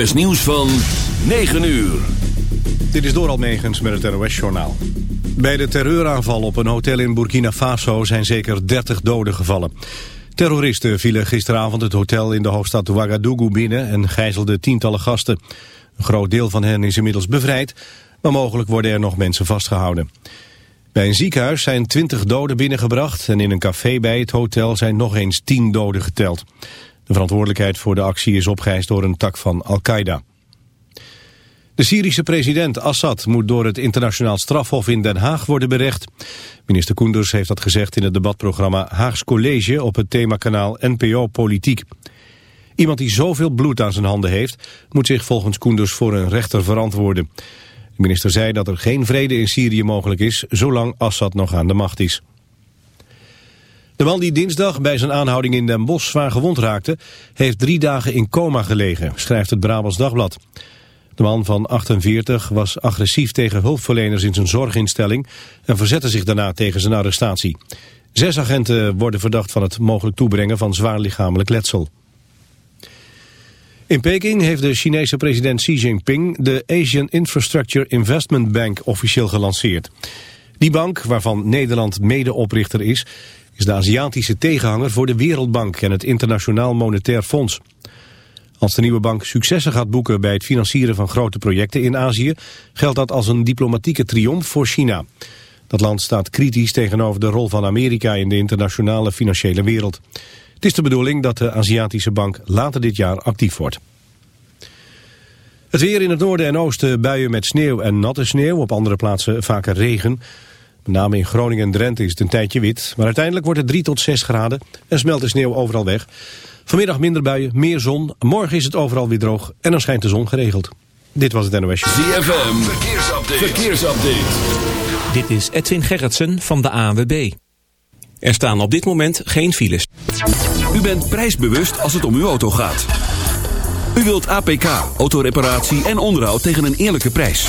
NOS nieuws van 9 uur. Dit is Doral Megens met het NOS-journaal. Bij de terreuraanval op een hotel in Burkina Faso zijn zeker 30 doden gevallen. Terroristen vielen gisteravond het hotel in de hoofdstad Ouagadougou binnen en gijzelden tientallen gasten. Een groot deel van hen is inmiddels bevrijd, maar mogelijk worden er nog mensen vastgehouden. Bij een ziekenhuis zijn 20 doden binnengebracht en in een café bij het hotel zijn nog eens 10 doden geteld. De verantwoordelijkheid voor de actie is opgeëist door een tak van Al-Qaeda. De Syrische president Assad moet door het internationaal strafhof in Den Haag worden berecht. Minister Koenders heeft dat gezegd in het debatprogramma Haags College op het themakanaal NPO Politiek. Iemand die zoveel bloed aan zijn handen heeft, moet zich volgens Koenders voor een rechter verantwoorden. De minister zei dat er geen vrede in Syrië mogelijk is, zolang Assad nog aan de macht is. De man die dinsdag bij zijn aanhouding in Den Bosch zwaar gewond raakte... heeft drie dagen in coma gelegen, schrijft het Brabants Dagblad. De man van 48 was agressief tegen hulpverleners in zijn zorginstelling... en verzette zich daarna tegen zijn arrestatie. Zes agenten worden verdacht van het mogelijk toebrengen van zwaar lichamelijk letsel. In Peking heeft de Chinese president Xi Jinping de Asian Infrastructure Investment Bank officieel gelanceerd. Die bank, waarvan Nederland medeoprichter is, is de Aziatische tegenhanger voor de Wereldbank en het Internationaal Monetair Fonds. Als de nieuwe bank successen gaat boeken bij het financieren van grote projecten in Azië, geldt dat als een diplomatieke triomf voor China. Dat land staat kritisch tegenover de rol van Amerika in de internationale financiële wereld. Het is de bedoeling dat de Aziatische bank later dit jaar actief wordt. Het weer in het noorden en oosten buien met sneeuw en natte sneeuw. Op andere plaatsen vaker regen. Met name in Groningen en Drenthe is het een tijdje wit. Maar uiteindelijk wordt het 3 tot 6 graden en smelt de sneeuw overal weg. Vanmiddag minder buien, meer zon. Morgen is het overal weer droog en dan schijnt de zon geregeld. Dit was het NOS. ZFM, verkeersupdate. verkeersupdate. Dit is Edwin Gerritsen van de ANWB. Er staan op dit moment geen files. U bent prijsbewust als het om uw auto gaat. U wilt APK, autoreparatie en onderhoud tegen een eerlijke prijs.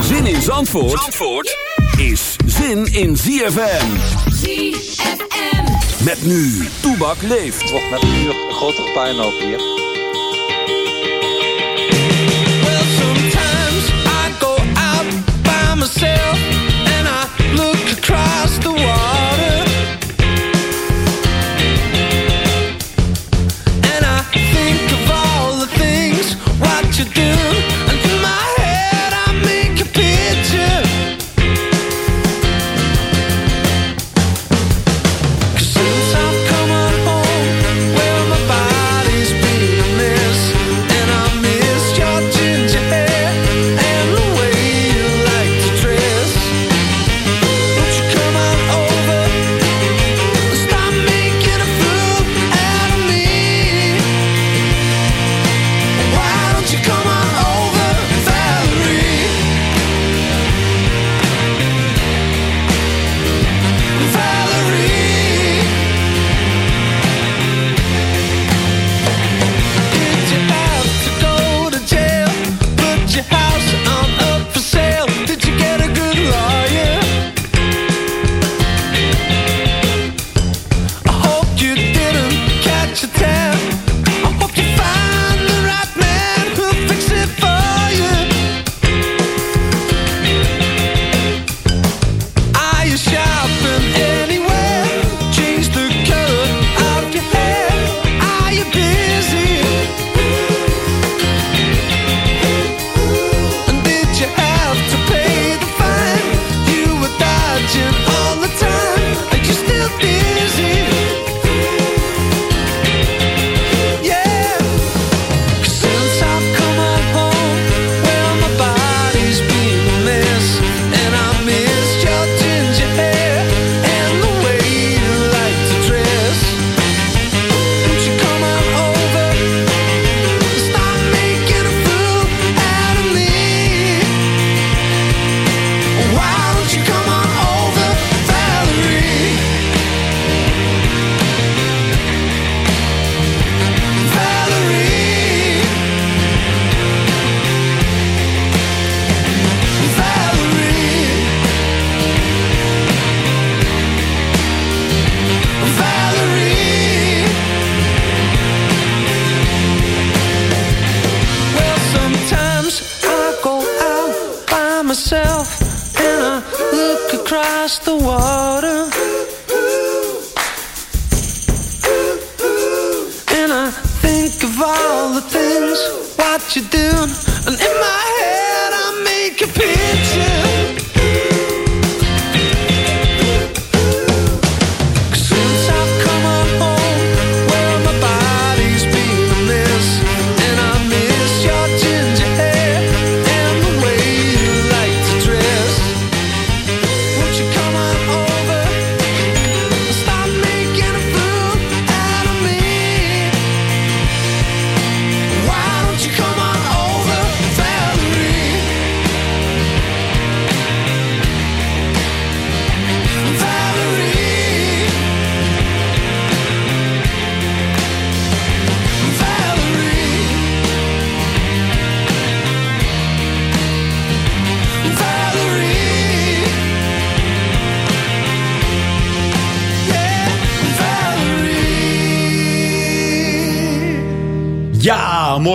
Zin in Zandvoort, Zandvoort is zin in ZFM. ZFM. Met nu, Toebak leeft. Het wordt met een uur grotere puinhoop hier.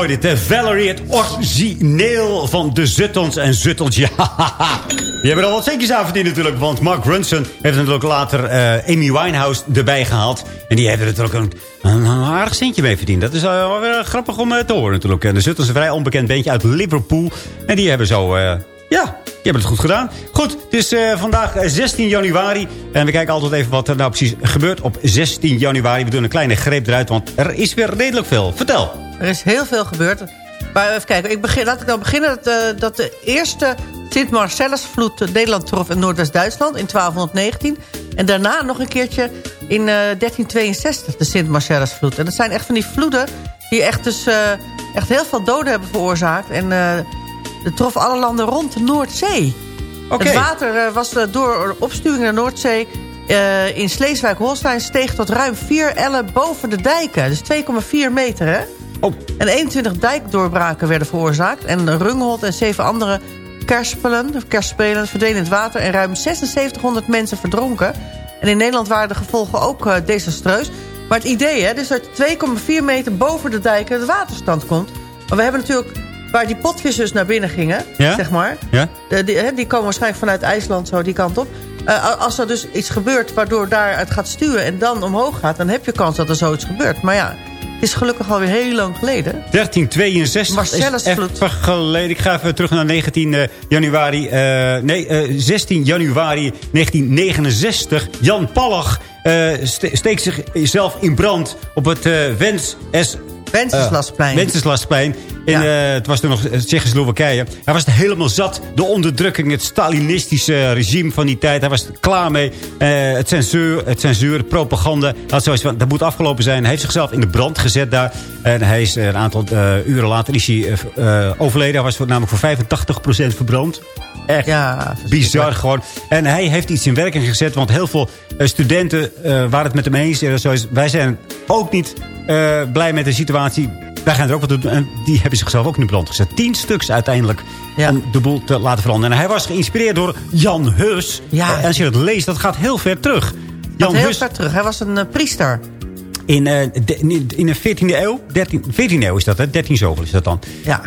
Mooi dit. Valerie, het origineel van de Zuttons en Zuttels. Ja, die hebben er wat centjes aan verdiend natuurlijk. Want Mark Ronson heeft natuurlijk later eh, Amy Winehouse erbij gehaald. En die heeft er natuurlijk een, een aardig centje mee verdiend. Dat is eh, wel weer grappig om eh, te horen natuurlijk. En de Zuttons een vrij onbekend bandje uit Liverpool. En die hebben zo... ja, die hebben het goed gedaan. Goed, het is vandaag eh, 16 januari. En we kijken altijd even wat er nou precies gebeurt op 16 januari. We doen een kleine greep eruit, want er is weer redelijk veel. Vertel. Er is heel veel gebeurd. Maar even kijken, ik begin, laat ik dan beginnen dat, eh, dat de eerste Sint Marcellusvloed Nederland trof in Noordwest-Duitsland in 1219. En daarna nog een keertje in eh, 1362 de Sint Marcellusvloed. En dat zijn echt van die vloeden die echt, dus, eh, echt heel veel doden hebben veroorzaakt. En eh het trof alle landen rond de Noordzee. Het water eh, was eh, door opstuwing naar Noordzee eh, in Sleeswijk-Holstein steeg tot ruim 4 ellen boven de dijken. Dus 2,4 meter, hè? Oh. En 21 dijkdoorbraken werden veroorzaakt. En Rungholt en zeven andere kerspelen, kerspelen verdwenen in het water... en ruim 7600 mensen verdronken. En in Nederland waren de gevolgen ook eh, desastreus. Maar het idee, hè, dus dat 2,4 meter boven de dijken de waterstand komt. Maar we hebben natuurlijk, waar die potvissers naar binnen gingen, Ja? zeg maar... Ja? Die, hè, die komen waarschijnlijk vanuit IJsland zo die kant op. Eh, als er dus iets gebeurt waardoor daaruit gaat sturen en dan omhoog gaat... dan heb je kans dat er zoiets gebeurt. Maar ja, het is gelukkig alweer heel lang geleden. 1362 Marcellus is even geleden. Ik ga even terug naar 19 eh, januari. eh, nee, eh, 16 januari 1969. Jan Pallag eh, ste- steekt zichzelf in brand op het eh Wens... S Wenceslasplein. Wenceslasplein. In, Ja. eh, het was toen nog Tsjechoslowakije. Hij was helemaal zat. De onderdrukking, het Stalinistische regime van die tijd. Hij was klaar mee. Eh, het censuur, het censuur, propaganda. Had zoiets van, dat moet afgelopen zijn. Hij heeft zichzelf in de brand gezet daar. En hij is eh, een aantal eh, uren later is hij, eh, eh, overleden. Hij was voor, namelijk voor 85% verbrand. Echt Ja, bizar gewoon. En hij heeft iets in werking gezet. Want heel veel eh, studenten eh, waren het met hem eens. En zo is, wij zijn ook niet eh, blij met de situatie. Wij gaan er ook wat doen. En die hebben zichzelf ook in de brand gezet. Tien stuks uiteindelijk. Ja. Om de boel te laten veranderen. En hij was geïnspireerd door Jan Hus. Ja. En als je dat leest, dat gaat heel ver terug. Jan heel Hus ver terug. Hij was een eh, priester. in, eh, de, in de 14e eeuw. 13, 14e eeuw is dat, hè? 13 zoveel is dat dan. Ja.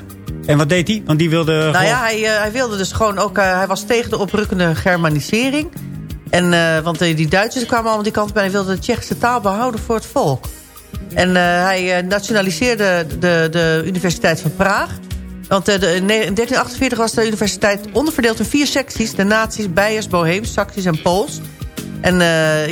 En wat deed hij? Want die wilde... Nou gewoon- ja, hij, eh, hij wilde dus gewoon ook... eh, hij was tegen de oprukkende germanisering. En, eh, want eh, die Duitsers kwamen allemaal die kant bij. Hij wilde de Tsjechische taal behouden voor het volk. En eh, hij eh, nationaliseerde de, de Universiteit van Praag. Want eh, de, in 1348 was de universiteit onderverdeeld in vier secties. De naties, Beiers, Boheems, Saxisch en Pools. En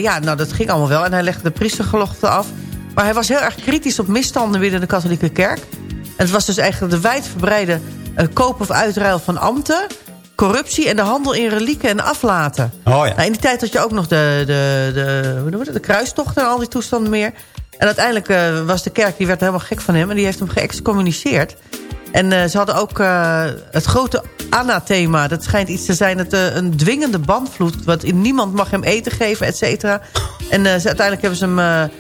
ja, nou, dat ging allemaal wel. En hij legde de priestergelofte af. Maar hij was heel erg kritisch op misstanden binnen de katholieke kerk. En het was dus eigenlijk de wijdverbreide eh, koop of uitruil van ambten... corruptie en de handel in relieken en aflaten. Oh ja. Nou, in die tijd had je ook nog de, de, de, dat, de kruistochten en al die toestanden meer. En uiteindelijk eh, was de kerk, die werd helemaal gek van hem... en die heeft hem geëxcommuniceerd. En eh, ze hadden ook eh, het grote anathema. Dat schijnt iets te zijn, eh, een dwingende bandvloed. Want niemand mag hem eten geven, et cetera. En uiteindelijk hebben ze hem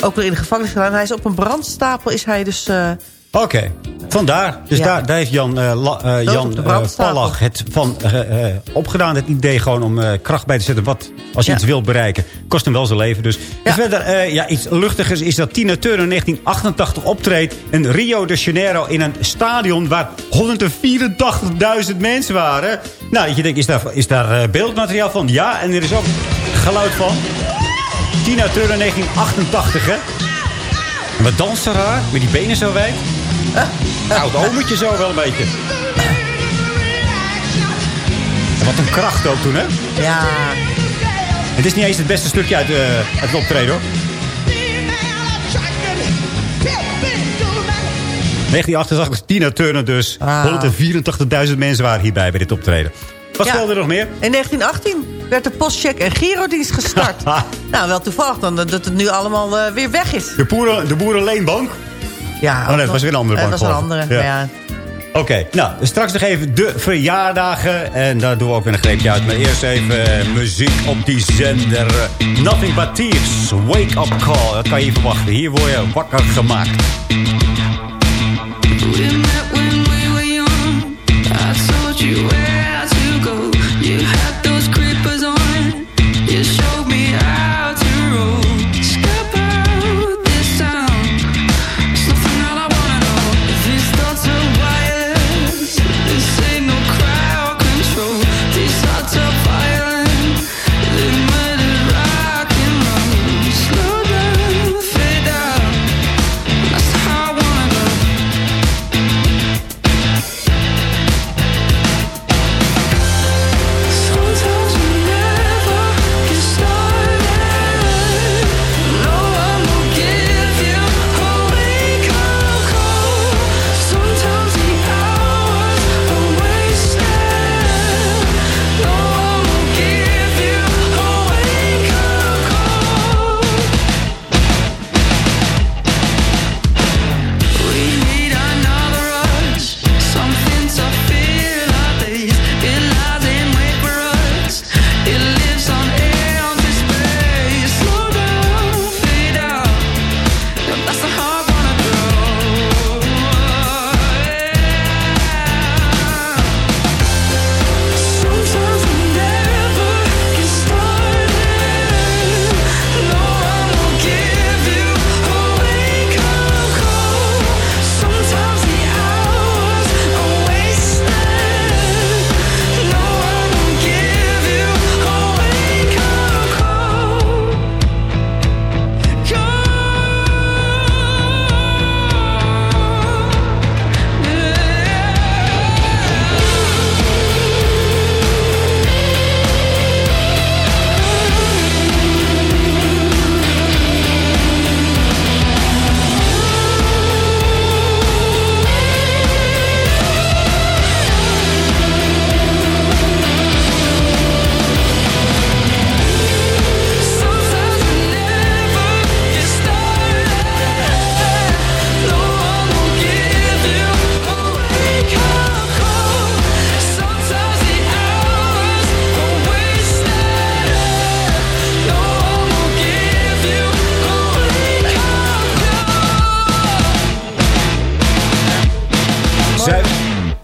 ook weer in de gevangenis gedaan. Hij is op een brandstapel is hij dus Oké, vandaar. Dus Ja. daar, daar heeft Jan, La- Dood Jan eh. Pallach het van opgedaan. Het idee gewoon om kracht bij te zetten. Wat, als je Ja. iets wilt bereiken. Kost hem wel zijn leven dus. En verder, ja, iets luchtigers is dat Tina Turner in 1988 optreedt in Rio de Janeiro in een stadion waar 184.000 mensen waren. Nou, dat je denkt, is daar, is daar beeldmateriaal van? Ja, en er is ook geluid van. Tina Turner 1988, hè? En Wat danst ze raar? Met die benen zo wijd. Nou, het ometje zo wel een beetje. Wat een kracht ook toen, hè? Ja, Het is niet eens het beste stukje uit, uit het optreden, hoor. 1988, Tina Turner dus. Ah. 184.000 mensen waren hierbij bij dit optreden. Wat Ja. speelde er nog meer? in 1918 werd de postcheck en girodienst gestart. nou, wel toevallig dan dat het nu allemaal eh, weer weg is. De, boeren, de Boerenleenbank? Ja, Oh, nee, dat was weer een andere Dat bank, was een andere, Ja. ja. Oké, nou, straks nog even de verjaardagen. En daar doen we ook weer een greepje uit. Maar eerst even eh, muziek op die zender. Nothing But Thieves, Wake Up Call. Dat kan je even wachten. Hier word je wakker gemaakt. We met when we were young. I told you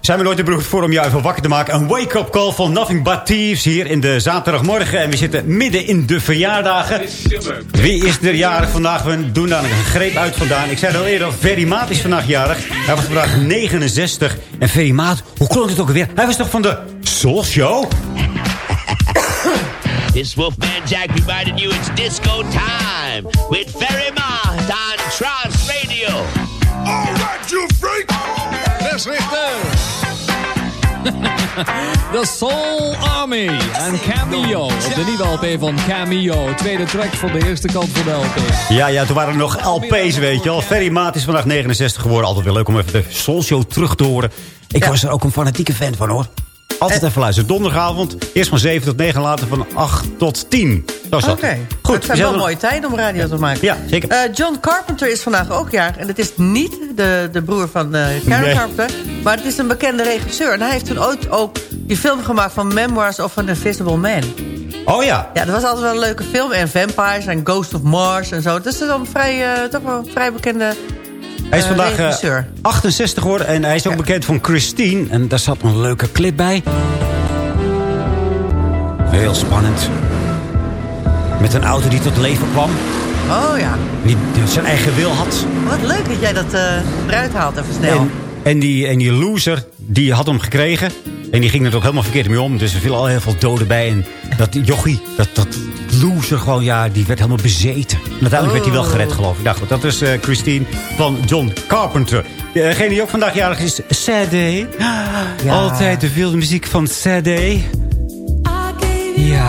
zijn we nooit de beroerd voor om jou even wakker te maken? Een wake-up call van Nothing But Thieves hier in de zaterdagmorgen. En we zitten midden in de verjaardagen. Wie is er jarig vandaag? We doen daar een greep uit vandaan. Ik zei al eerder, Ferry Maat is vandaag jarig. Hij was vandaag 69. En Ferry Maat, hoe klonk het ook alweer? Hij was toch van de Soul Show? This Wolfman Jack reminding you it's disco time with Ferry Mott on Trans Radio. The Soul Army en Cameo. Op de nieuwe LP van Cameo. Tweede track van de eerste kant van de LP. Ja, ja, toen waren er nog LP's, weet je wel. Ferry Maat is vandaag 69 geworden. Altijd wel leuk om even de Soul Show terug te horen. Ik was er ook een fanatieke fan van, hoor. Altijd even luisteren. Donderdagavond, eerst van 7 tot 9, later van 8 tot 10. Zo is dat. Oké, Goed. Het zijn we wel mooie tijden om radio te maken. Ja, zeker. Eh, John Carpenter is vandaag ook jarig. En het is niet de, de broer van eh Karen Nee. Carpenter. Maar het is een bekende regisseur. En hij heeft toen ooit ook die film gemaakt van Memoirs of an Invisible Man. Oh ja. Ja, dat was altijd wel een leuke film. En Vampires en Ghost of Mars en zo. Dus dat is dan vrij, eh, toch wel een vrij bekende Hij is eh, vandaag eh, regisseur. 68 geworden en hij is ook bekend van Christine. En daar zat een leuke clip bij. Heel spannend. Met een auto die tot leven kwam. Oh ja. Die zijn eigen wil had. Wat leuk dat jij dat eh, eruit haalt even snel. En, en, die, en die loser, die had hem gekregen. En die ging er ook helemaal verkeerd mee om. Dus er viel al heel veel doden bij. En dat jochie, dat, dat loser gewoon, ja, die werd helemaal bezeten. En uiteindelijk werd hij wel gered, geloof ik. Nou goed, dat is eh, Christine van John Carpenter. Degene die ook vandaag jarig is, Sadie. Altijd de wilde muziek van Sadie. Ja.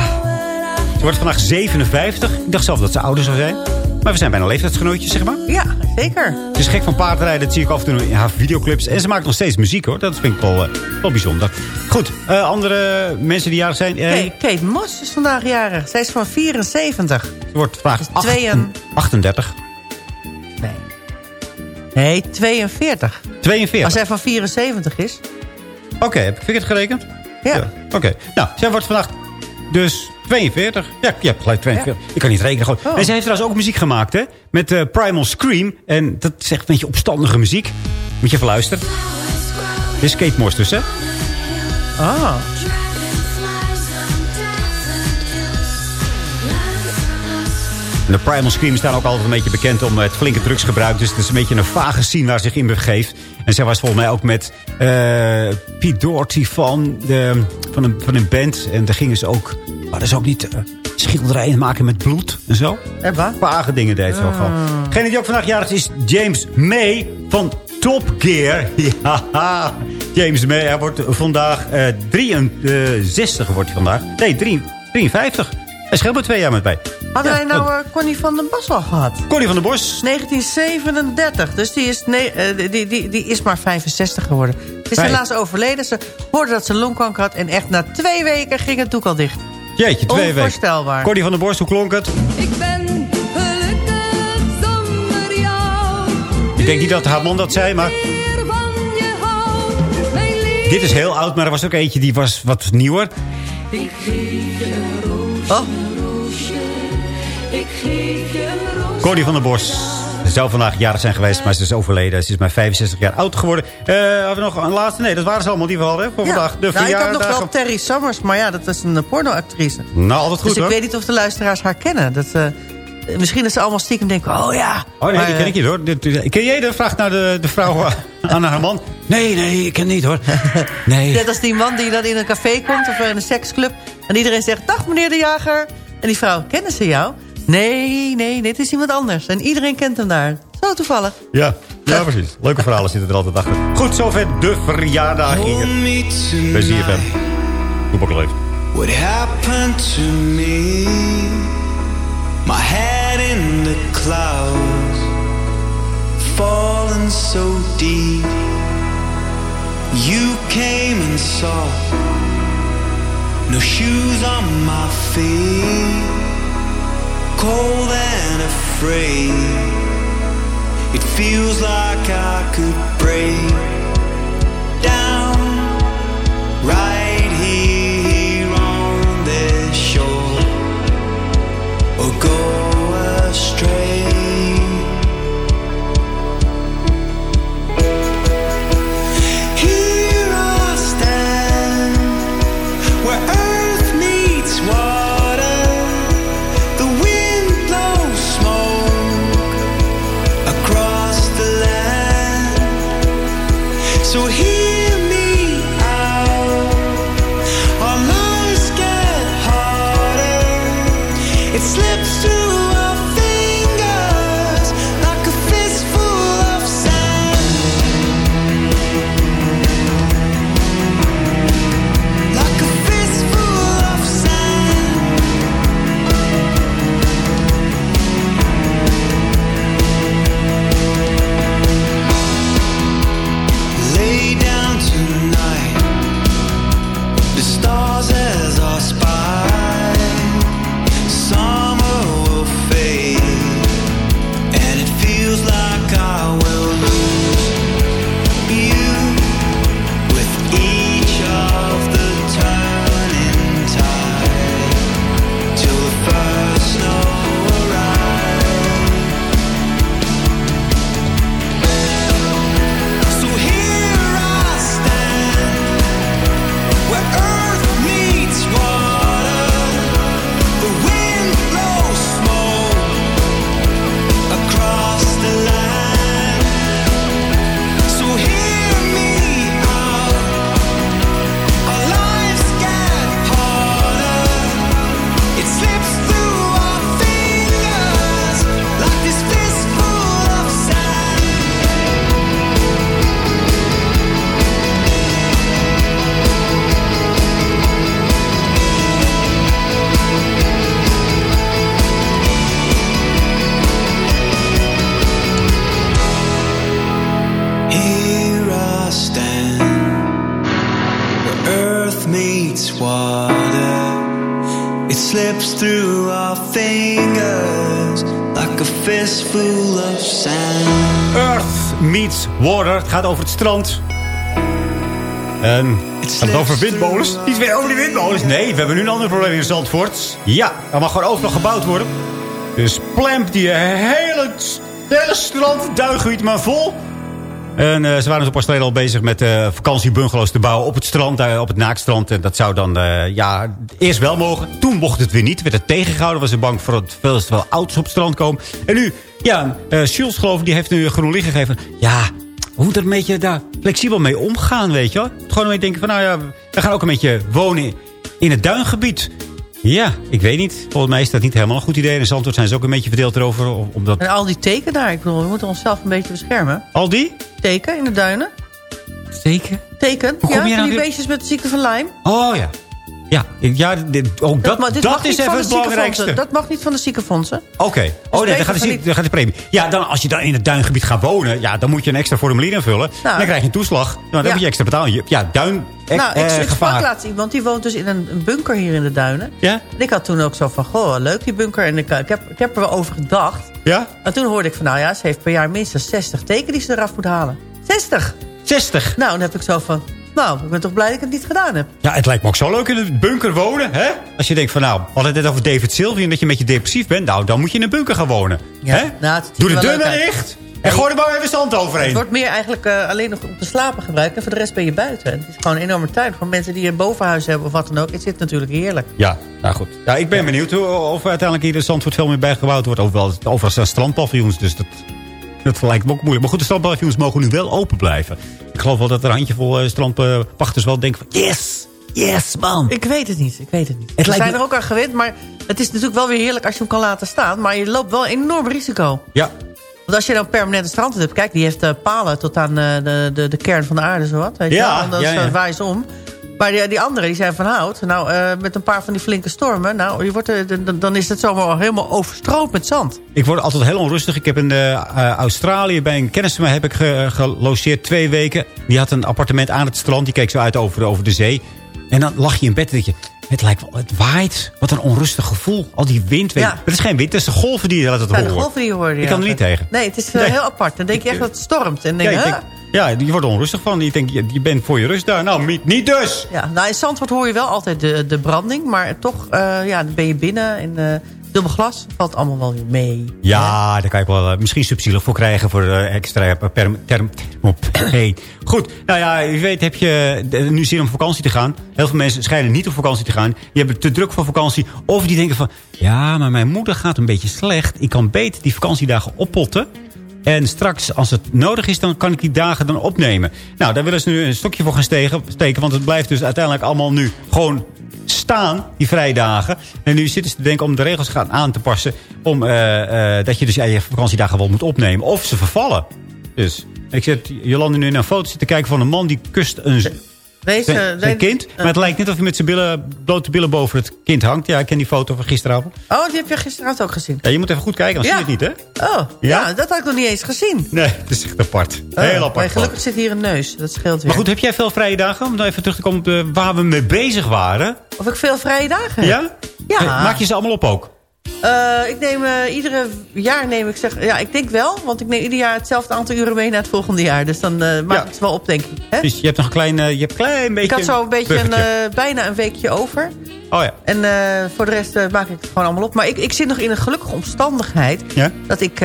Ze wordt vandaag 57. Ik dacht zelf dat ze ouder zou zijn. Maar we zijn bijna leeftijdsgenootjes, zeg maar. Ja, zeker. Ze is gek van paardrijden. Dat zie ik af en toe in haar videoclips. En ze maakt nog steeds muziek, hoor. Dat vind ik wel, eh, wel bijzonder. Goed, eh, andere mensen die jarig zijn. eh, Kate, Kate Moss is vandaag jarig. Zij is van 74. Ze wordt vandaag Dus twee en- 38. Nee, 42. 42. Als hij van 74 is. Oké, heb ik verkeerd gerekend? Ja. Oké, nou, zij wordt vandaag dus 42. Ja, hebt gelijk 42. Ik kan niet rekenen. Gewoon. Oh. En zij heeft trouwens ook muziek gemaakt, hè? Met eh, Primal Scream. En dat is echt een beetje opstandige muziek. Moet je even luisteren. Dit is Kate Moss dus, hè? Ah. En de Primal Scream staan ook altijd een beetje bekend om het flinke drugsgebruik. Dus het is een beetje een vage scene waar ze zich in begeeft. En zij was volgens mij ook met eh Pete Doherty van, de, van, een, van een band. En daar gingen ze ook... Maar dat is ook niet eh, schilderijen maken met bloed en zo. Ebba? Vage dingen deed ze wel van. Degene die ook vandaag jarig is, is James May van Top Gear. Ja, James May, hij wordt vandaag eh 63 wordt hij vandaag. Nee, 3 53. Hij scheelt maar twee jaar met mij. Hadden Ja, wij nou eh, Connie van den Bos al gehad? Connie van der Bos. 1937. Dus die is, nee, eh, die, die, die is maar 65 geworden. Ze is helaas overleden. Ze hoorde dat ze longkanker had. En echt na twee weken ging het doek al dicht. Jeetje, twee weken. Onvoorstelbaar. Connie van der Bos, hoe klonk het? Ik ben gelukkig zonder jou. Ik denk niet dat haar man dat zei, maar... Dit is heel oud, maar er was ook eentje die was wat nieuwer. Ik geef je een roosje. Oh. Ik geef je een roosje. Van der Bos. Zou vandaag jarig zijn geweest, maar ze is overleden. Ze is maar 65 jaar oud geworden. Eh hebben we nog een laatste? Nee, dat waren ze allemaal die we hadden voor vandaag. De nou, ik had nog wel Terry Summers. Maar ja, dat is een eh, pornoactrice. Nou, altijd goed dus ik hoor. weet niet of de luisteraars haar kennen. Dat, eh, misschien dat ze allemaal stiekem denken... Oh ja. Oh nee, Maar, die ken ik niet hoor. Ken jij de vraag naar de, de vrouw eh, aan haar man? Nee, nee, ik ken niet hoor. Nee. Net als die man die dan in een café komt of in een seksclub. En iedereen zegt, dag meneer de jager. En die vrouw, kennen ze jou? Nee, nee, dit is iemand anders. En iedereen kent hem daar. Zo toevallig. Ja, ja precies. Leuke verhalen zitten er altijd achter. Goed, zover de verjaardag hier. Bij ZFM. Toepak leeft. What happened to me? My head in the clouds, falling so deep. You came and saw, no shoes on my feet, cold and afraid. It feels like I could break gaat over het strand. En gaat het over windmolens? Niet weer over die windmolens. Nee, we hebben nu een ander probleem in Zandvoort. Ja, er mag gewoon overal gebouwd worden. Dus plemp die hele, hele strand, duiggebied maar vol. En eh, ze waren dus pas geleden al bezig met uh, vakantiebungalows te bouwen op het strand, daar op het naakstrand. En dat zou dan eh, ja, eerst wel mogen. Toen mocht het weer niet. Werd het tegengehouden. Was ze bang voor dat veel te veel auto's op het strand komen. En nu, ja, Schulz geloof ik, die heeft nu groen licht gegeven. Ja, we moeten er een beetje daar flexibel mee omgaan, weet je wel. Gewoon een beetje denken van, nou ja, we gaan ook een beetje wonen in het duingebied. Ja, ik weet niet. Volgens mij is dat niet helemaal een goed idee. In Zandvoort zijn ze ook een beetje verdeeld erover. Omdat... En al die teken daar, ik bedoel, we moeten onszelf een beetje beschermen. Al die? Teken in de duinen. Teken? Teken, Hoe ja, kom je nou die weer- beestjes met de ziekte van Lyme. Oh ja. Ja, ja dit, oh, dat, dat mag is niet van even het belangrijkste. Dat mag niet van de ziekenfondsen. Oké. Oh nee, dan gaat, de, dan gaat de premie. Ja, dan, als je dan in het duingebied gaat wonen... Ja, dan moet je een extra formulier invullen. Nou. dan krijg je een toeslag. Nou, dan Ja. moet je extra betalen. Ja, duin... eh, nou, ik, eh, ik sprak laatst iemand, die woont dus in een, een bunker hier in de duinen. Ja? En ik had toen ook zo van, goh, leuk die bunker. En ik, ik, heb, ik heb er wel over gedacht. Ja? En toen hoorde ik van, nou ja, ze heeft per jaar minstens 60 teken die ze eraf moet halen. 60! 60? Nou, dan heb ik zo van, nou, ik ben toch blij dat ik het niet gedaan heb. Ja, het lijkt me ook zo leuk in een bunker wonen, hè? Als je denkt van, nou, we hadden het net over David Sylvian... dat je een beetje depressief bent. Nou, dan moet je in een bunker gaan wonen. Ja. Hè? Nou, het Doe de deur maar uit. dicht. En gooi er maar even zand Het overheen. wordt meer eigenlijk eh, alleen nog om te slapen gebruikt. En voor de rest ben je buiten. Het is gewoon een enorme tuin. Voor mensen die een bovenhuis hebben of wat dan ook. Het zit natuurlijk heerlijk. Ja, nou goed. Ja, ik ben benieuwd hoe, of uiteindelijk hier in Zandvoort veel meer bijgebouwd wordt. Overal, overal zijn strandpaviljoens, dus dat, dat lijkt me ook moeilijk. Maar goed, de strandpaviljoens mogen nu wel open blijven. Ik geloof wel dat er een handjevol eh, strandpachters wel denken van... Yes, yes man. Ik weet het niet. Ik weet het niet. Het We zijn me- er ook aan gewend. Maar het is natuurlijk wel weer heerlijk als je hem kan laten staan. Maar je loopt wel een enorm risico. Ja, Want als je dan permanent een strand hebt. Kijk, die heeft eh, palen tot aan eh, de, de, de kern van de aarde. Zowat, weet je Ja? En dan ja, ja. om. Maar die, die anderen die zijn van hout. Nou, eh, met een paar van die flinke stormen. Nou, je wordt, er- dan, is het zomaar helemaal overstroomd met zand. ik word altijd heel onrustig. Ik heb in eh, eh, Australië bij een kennis van mij heb ik ge- gelogeerd twee weken. Die had een appartement aan het strand. Die keek zo uit over, over de zee. En dan lag je in bed en denk je... Het lijkt wel, het waait. Wat een onrustig gevoel. Al die wind. Ja. Het is geen wind, het is de golven die je laat het Ja, de horen. golven die je hoorde. Ik kan er niet tegen. Nee, het is eh, Nee. heel apart. Dan denk je echt dat het stormt. En Ja, denk, ik denk, ja, je wordt onrustig van. Je denkt, je, bent voor je rust daar. Nou, niet, niet dus. Ja, nou in Zandvoort hoor je wel altijd de, de branding. Maar toch eh, ja, dan ben je binnen en eh, dubbel glas valt allemaal wel weer mee. Ja, daar kan ik wel eh, misschien subsidie voor krijgen voor extra per, term, hey. Goed, nou ja, je weet heb je nu zin om vakantie te gaan. Heel veel mensen schijnen niet op vakantie te gaan. Die hebben te druk voor vakantie. Of die denken van, ja, maar mijn moeder gaat een beetje slecht. Ik kan beter die vakantiedagen oppotten. En straks, als het nodig is, dan kan ik die dagen dan opnemen. Nou, daar willen ze nu een stokje voor gaan steken. want het blijft dus uiteindelijk allemaal nu gewoon staan, die vrijdagen. En nu zitten ze te denken om de regels gaan aan te passen... om eh, dat je dus je vakantiedagen wel moet opnemen. Of ze vervallen. Dus ik zit Jolande nu naar een foto zitten kijken van een man... die kust een, Deze, zijn, zijn deze- kind. Maar het lijkt net of hij met zijn billen, blote billen boven het kind hangt. Ja, ik ken die foto van gisteravond. Oh, die heb je gisteravond ook gezien. Ja, je moet even goed kijken, dan Ja. zie je het niet, hè? Oh, ja? Ja? dat had ik nog niet eens gezien. Nee, het is echt apart. Oh, Heel apart. gelukkig zit hier een neus. Dat scheelt weer. Maar goed, heb jij veel vrije dagen? Om dan even terug te komen op de, waar we mee bezig waren. Of ik veel vrije dagen heb? Ja? Ja. Eh, Maak je ze allemaal op ook? Eh, ik neem eh, iedere jaar neem ik zeg, ja, ik denk wel, want ik neem ieder jaar hetzelfde aantal uren mee naar het volgende jaar. Dus dan eh, maak Ja. ik het wel op, denk ik. Hè? Dus je hebt nog een klein, je hebt klein beetje... ik had zo een beetje een, bijna een weekje over. Oh ja. En voor de rest maak ik het gewoon allemaal op. Maar ik, ik zit nog in een gelukkige omstandigheid... Ja? dat ik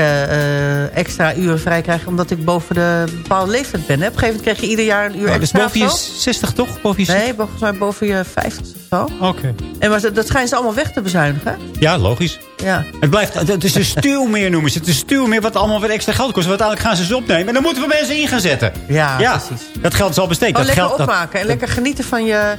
extra uren vrij krijg... omdat ik boven de bepaalde leeftijd ben. Hè. Op een gegeven moment krijg je ieder jaar een uur Oh, dus boven je of zo. 60 toch? Boven je Nee, volgens mij boven je 50 of zo. Oké. En maar dat, schijnen ze allemaal weg te bezuinigen. Ja, logisch. Ja. Het, blijft, het is een stuw meer noemen ze. Het is een stuw meer wat allemaal weer extra geld kost. Want uiteindelijk gaan ze ze opnemen. En dan moeten we mensen in gaan zetten. Ja, precies. Dat geld zal besteken. Oh, dat lekker geld, dat- opmaken en lekker genieten van je,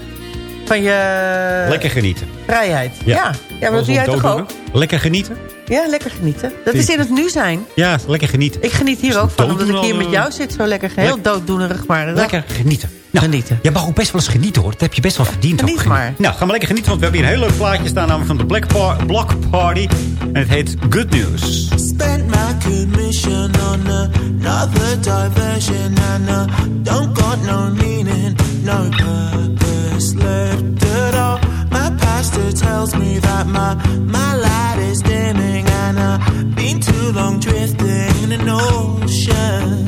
van je lekker genieten. vrijheid. Ja, ja. maar dat doe jij toch ook? Lekker genieten? Ja, lekker genieten. Dat is in het nu zijn. Ja, lekker genieten. Ik geniet hier ook van, omdat ik hier met al, jou zit. Zo lekker, heel dooddoenerig. Maar eh, Lekker genieten. Nou, genieten. Je mag ook best wel eens genieten hoor. Dat heb je best wel verdiend. Geniet ook. maar. Nou, gaan we lekker genieten. Want we hebben hier een heel leuk plaatje staan. Namelijk van de Black Par Block Party. En het heet Good News. Spend my commission on another diversion. And I don't got no meaning, no purpose left at all. My pastor tells me that my, my light is dimming. And I've been too long drifting in an ocean.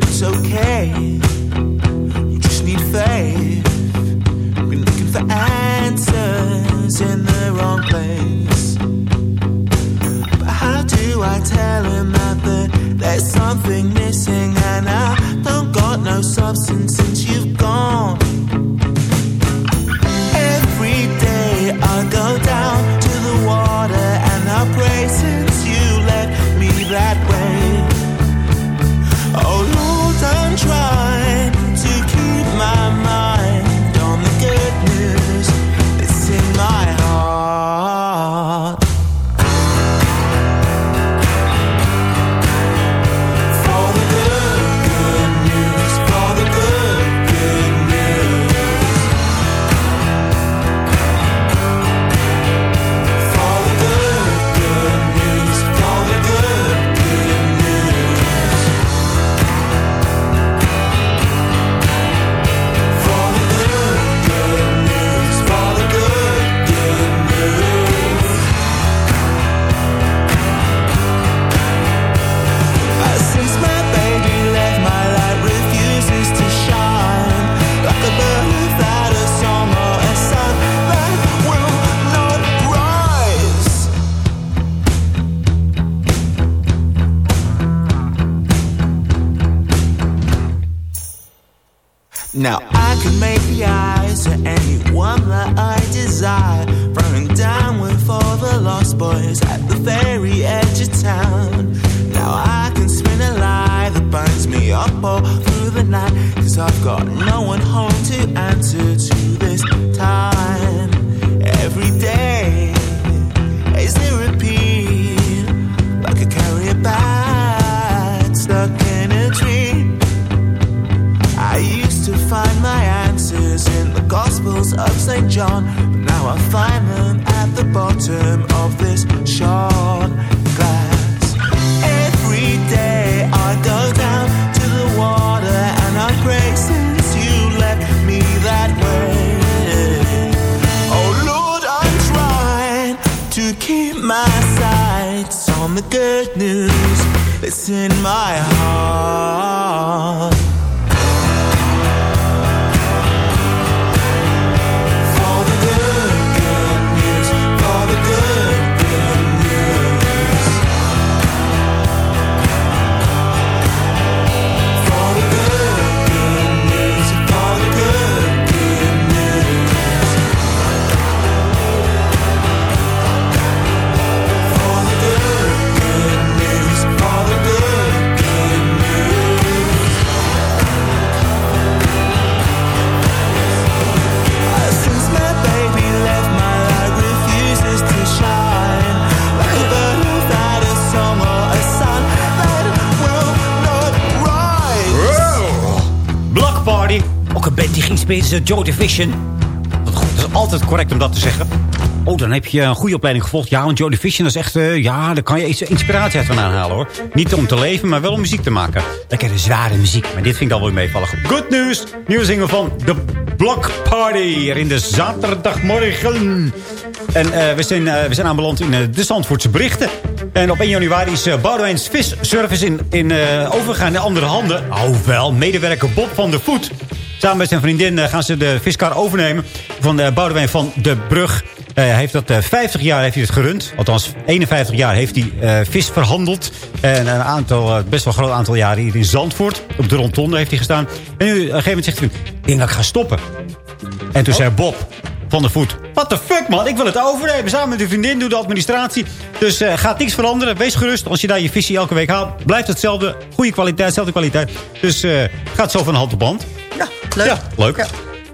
It's okay. faith. We're looking for answers in the wrong place. But how do I tell him that there's something missing and I don't got no substance since you've gone? Now I can make the eyes to anyone that I desire. Throwing down with all the lost boys at the very edge of town. Now I can spin a lie that binds me up all through the night. Cause I've got no one home to answer to this time. Every day to find my answers in the Gospels of St. John, but now I find them at the bottom of this shard glass. Every day I go down to the water and I pray since you left me that way. Oh Lord, I'm trying to keep my sights on the good news that's in my heart. Is, eh, Joy Division. Dat is altijd correct om dat te zeggen. Oh, dan heb je een goede opleiding gevolgd. Ja, want Joy Division is echt... eh, ja, daar kan je iets inspiratie uit van aanhalen, hoor. Niet om te leven, maar wel om muziek te maken. Lekkere zware muziek. Maar dit vind ik al wel meevallig. Good news. Nieuwe single van The Block Party. Hier in de zaterdagmorgen. En eh, we, zijn, eh, we zijn aanbeland in eh, de Zandvoortse berichten. En op 1 januari is uh, Boudewijn's visservice in, in, eh, overgegaan in andere handen. Oh wel, medewerker Bob van der Voet. Samen met zijn vriendin eh, gaan ze de viskar overnemen van uh, Boudewijn van de Brug. Eh, hij heeft dat eh, 50 jaar heeft hij het gerund. Althans, 51 jaar heeft hij eh, vis verhandeld. En een aantal, eh, best wel groot aantal jaren hier in Zandvoort. Op de rondtonde heeft hij gestaan. En nu, op een gegeven moment zegt hij, ik denk dat ik ga stoppen. En toen zei Bob van der Voet, what the fuck man, ik wil het overnemen. Samen met uw vriendin, doe de administratie. Dus eh, gaat niks veranderen, wees gerust. Als je daar je visie elke week haalt, blijft hetzelfde. Goede kwaliteit, dezelfde kwaliteit. Dus eh, gaat zo van hand op hand. Leuk. Ja, leuk. Ja.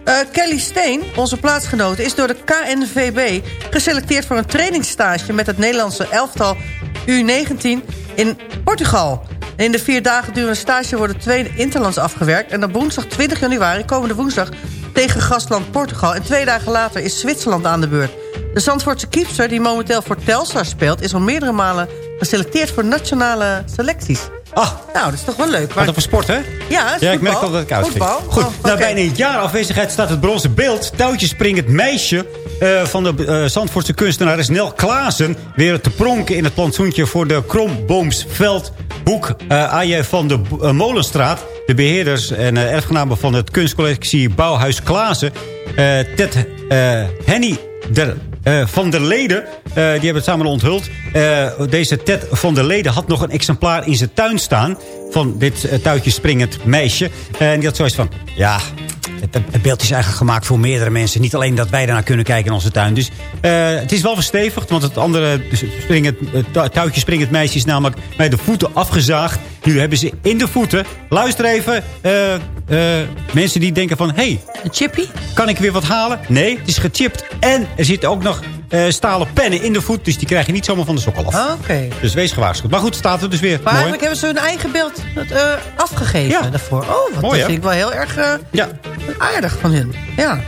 Eh, Kelly Steen, onze plaatsgenote, is door de KNVB geselecteerd voor een trainingsstage met het Nederlandse elftal U19 in Portugal. En in de vier dagen durende stage worden twee interlands afgewerkt. En op woensdag 20 januari, komende woensdag, tegen gastland Portugal. En twee dagen later is Zwitserland aan de beurt. De Zandvoortse keepster, die momenteel voor Telstar speelt... is al meerdere malen geselecteerd voor nationale selecties. Ah. Nou, dat is toch wel leuk. Wat een voor sport, hè? Ja, is Ja, ik merk al dat ik. Voetbal. Goed, Oh, na oké. bijna een jaar afwezigheid staat het bronzen beeld. Touwtjes springend meisje eh, van de eh, Zandvoortse kunstenaar Nel Klaassen. Weer te pronken in het plantsoentje voor de Kromboomsveldhoek. eh AJ van de Molenstraat. De beheerders en erfgenamen van het kunstcollectie Bouwhuis Klaassen. Ted Henny der, eh, van der Leden. eh, die hebben het samen onthuld. Eh, deze Ted van der Leden had nog een exemplaar in zijn tuin staan. Van dit touwtje springend meisje. En die had zoiets van... Ja, het, beeld is eigenlijk gemaakt voor meerdere mensen. Niet alleen dat wij daarnaar kunnen kijken in onze tuin. Dus eh, het is wel verstevigd. Want het andere springend, touwtje springend meisje is namelijk bij de voeten afgezaagd. Nu hebben ze in de voeten... Luister even. eh, eh, mensen die denken van... Hey, een chippy? Kan ik weer wat halen? Nee, het is gechipt. En er zitten ook nog eh, stalen pennen in de voet. Dus die krijg je niet zomaar van de sokkel af. Ah, Oké. Dus wees gewaarschuwd. Maar goed, staat er dus weer. Maar Mooi. eigenlijk hebben ze hun eigen beeld eh, afgegeven Ja. daarvoor. Oh, wat Mooi, dat vind ik wel heel erg eh, Ja. aardig van hun. Ja.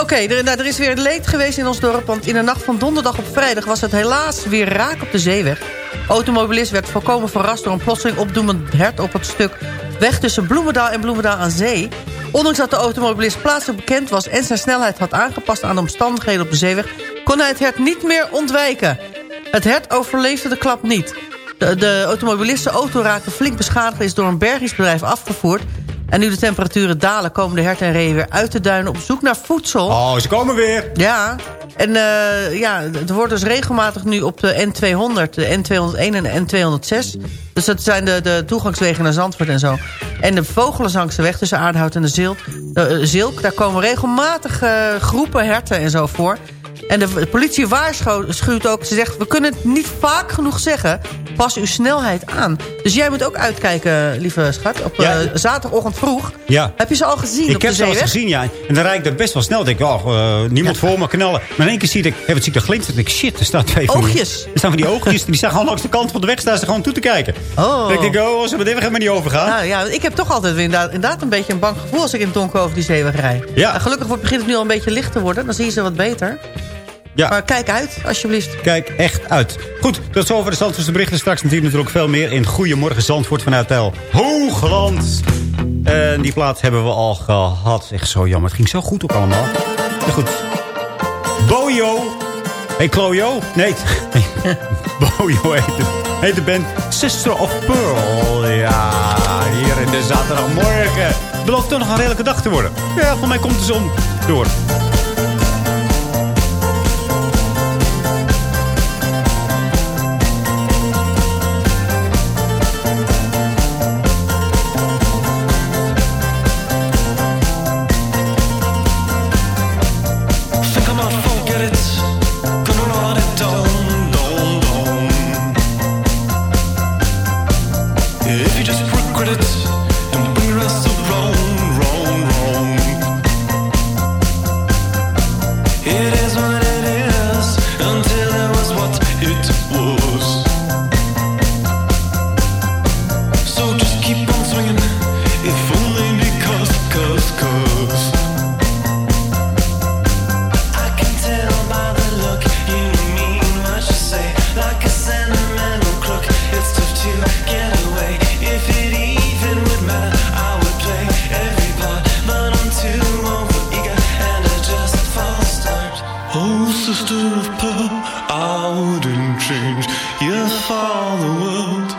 Oké, er, nou, er is weer een leed geweest in ons dorp... want in de nacht van donderdag op vrijdag was het helaas weer raak op de zeeweg. Automobilist werd volkomen verrast door een plotseling opdoemend hert op het stuk... weg tussen Bloemendaal en Bloemendaal aan zee. Ondanks dat de automobilist plaatselijk bekend was... en zijn snelheid had aangepast aan de omstandigheden op de zeeweg... kon hij het hert niet meer ontwijken. Het hert overleefde de klap niet. De, de auto raakte flink beschadigd... is door een bergingsbedrijf afgevoerd... En nu de temperaturen dalen, komen de herten en reeën weer uit de duinen op zoek naar voedsel. Oh, ze komen weer. Ja, En eh, ja, er wordt dus regelmatig nu op de N200, de N201 en de N206... dus dat zijn de, de toegangswegen naar Zandvoort en zo... en de Vogelenzangse weg tussen Aardehout en de Zilk, eh, Zilk... daar komen regelmatig eh, groepen herten en zo voor... En de politie waarschuwt ook. Ze zegt, we kunnen het niet vaak genoeg zeggen. Pas uw snelheid aan. Dus jij moet ook uitkijken, lieve schat. Op Ja. eh, zaterdagochtend vroeg. Ja. Heb je ze al gezien Ik op de heb ze al gezien, ja. En dan rijd ik er best wel snel. Ik denk, oh, eh, niemand voor me knallen. Maar in één keer zie ik, wat zie ik er glinsteren. Ik shit, er staan twee van Oogjes. Er staan van die oogjes. Die staan gewoon langs de kant van de weg. Staan ze gewoon toe te kijken. Oh. Ik denk, oh, ze hebben maar niet overgaan. Nou ja, ik heb toch altijd weer inderdaad, inderdaad een beetje een bang gevoel... als ik in het donker over die zeeweg rijd. Ja. En gelukkig wordt- begint het nu al een beetje licht te worden. Dan zie je ze wat beter. Ja. Maar kijk uit, alsjeblieft. Kijk echt uit. Goed, tot zover de Zandvoortse berichten. Straks natuurlijk natuurlijk veel meer in Goedemorgen Zandvoort vanuit Tel Hoogland. En die plaats hebben we al gehad. Echt zo jammer. Het ging zo goed ook allemaal. Maar goed. Bojo. Hey, Klojo. Nee. Bojo heet de, heet de band Sister of Pearl. Ja, hier in de zaterdagmorgen. Het belooft toch nog een redelijke dag te worden. Ja, voor mij komt de zon door. For the world.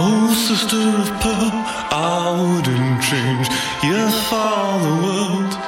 Oh, sister of pearl, I wouldn't change you for the world.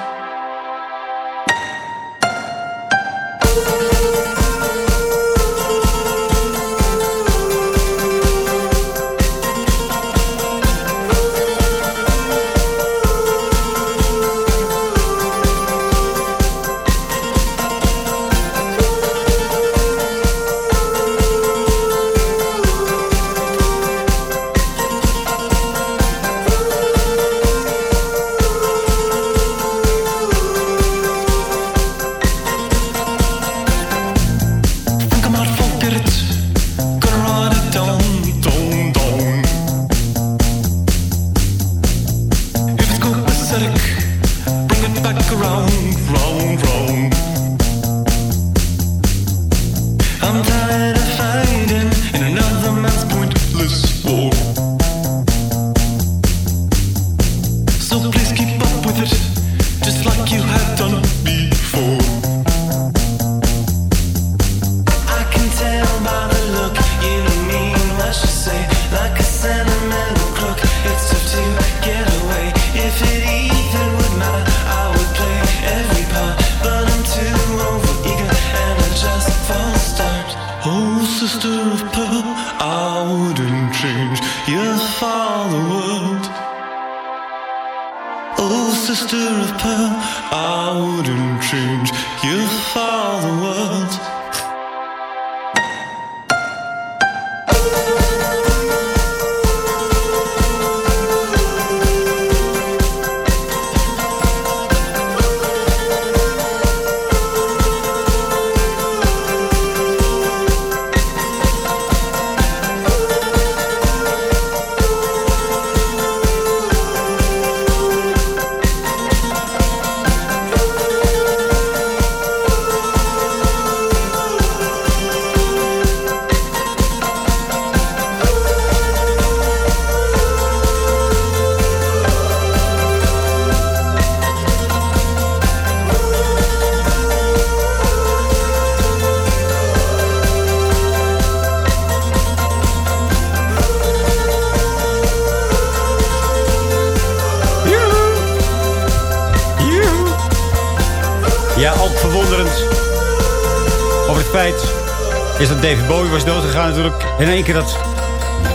In één keer dat...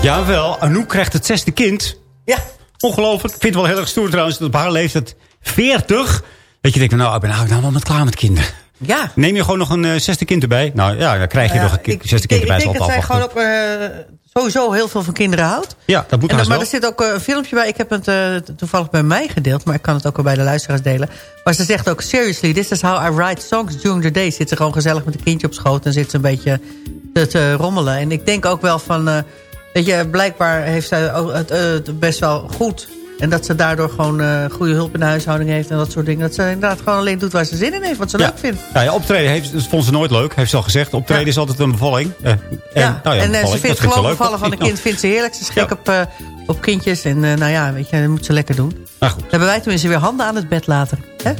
Jawel, Anouk krijgt het zesde kind. Ja. Ongelooflijk. Ik vind het wel heel erg stoer trouwens. Dat op haar leeftijd 40. Dat je denkt, nou, ik ben nou, nou wel met klaar met kinderen. Ja. Neem je gewoon nog een eh, zesde kind erbij? Nou ja, dan krijg je Ja, nog een ik, zesde kind ik, erbij. ik denk dat zij gewoon ook eh, sowieso heel veel van kinderen houdt. Ja, dat moet En, maar wel. er zit ook eh, een filmpje bij. Ik heb het eh, toevallig bij mij gedeeld. Maar ik kan het ook wel bij de luisteraars delen. Maar ze zegt ook... Seriously, this is how I write songs during the day. Zit ze gewoon gezellig met een kindje op schoot. En zit ze een beetje te, te rommelen. En ik denk ook wel van... eh, weet je, blijkbaar heeft zij het best wel goed. En dat ze daardoor gewoon eh, goede hulp in de huishouding heeft. En dat soort dingen. Dat ze inderdaad gewoon alleen doet waar ze zin in heeft. Wat ze Ja. leuk vindt. Ja, ja, optreden heeft, dat vond ze nooit leuk, heeft ze al gezegd. Optreden is altijd een bevalling. Eh, en, Ja, nou ja, en eh, bevalling, ze vindt gewoon leuk. bevallen van een kind vindt ze heerlijk. Ze is gek op, op kindjes. En nou ja, weet je, dat moet ze lekker doen. Nou goed. Dan hebben wij tenminste weer handen aan het bed later. Hè?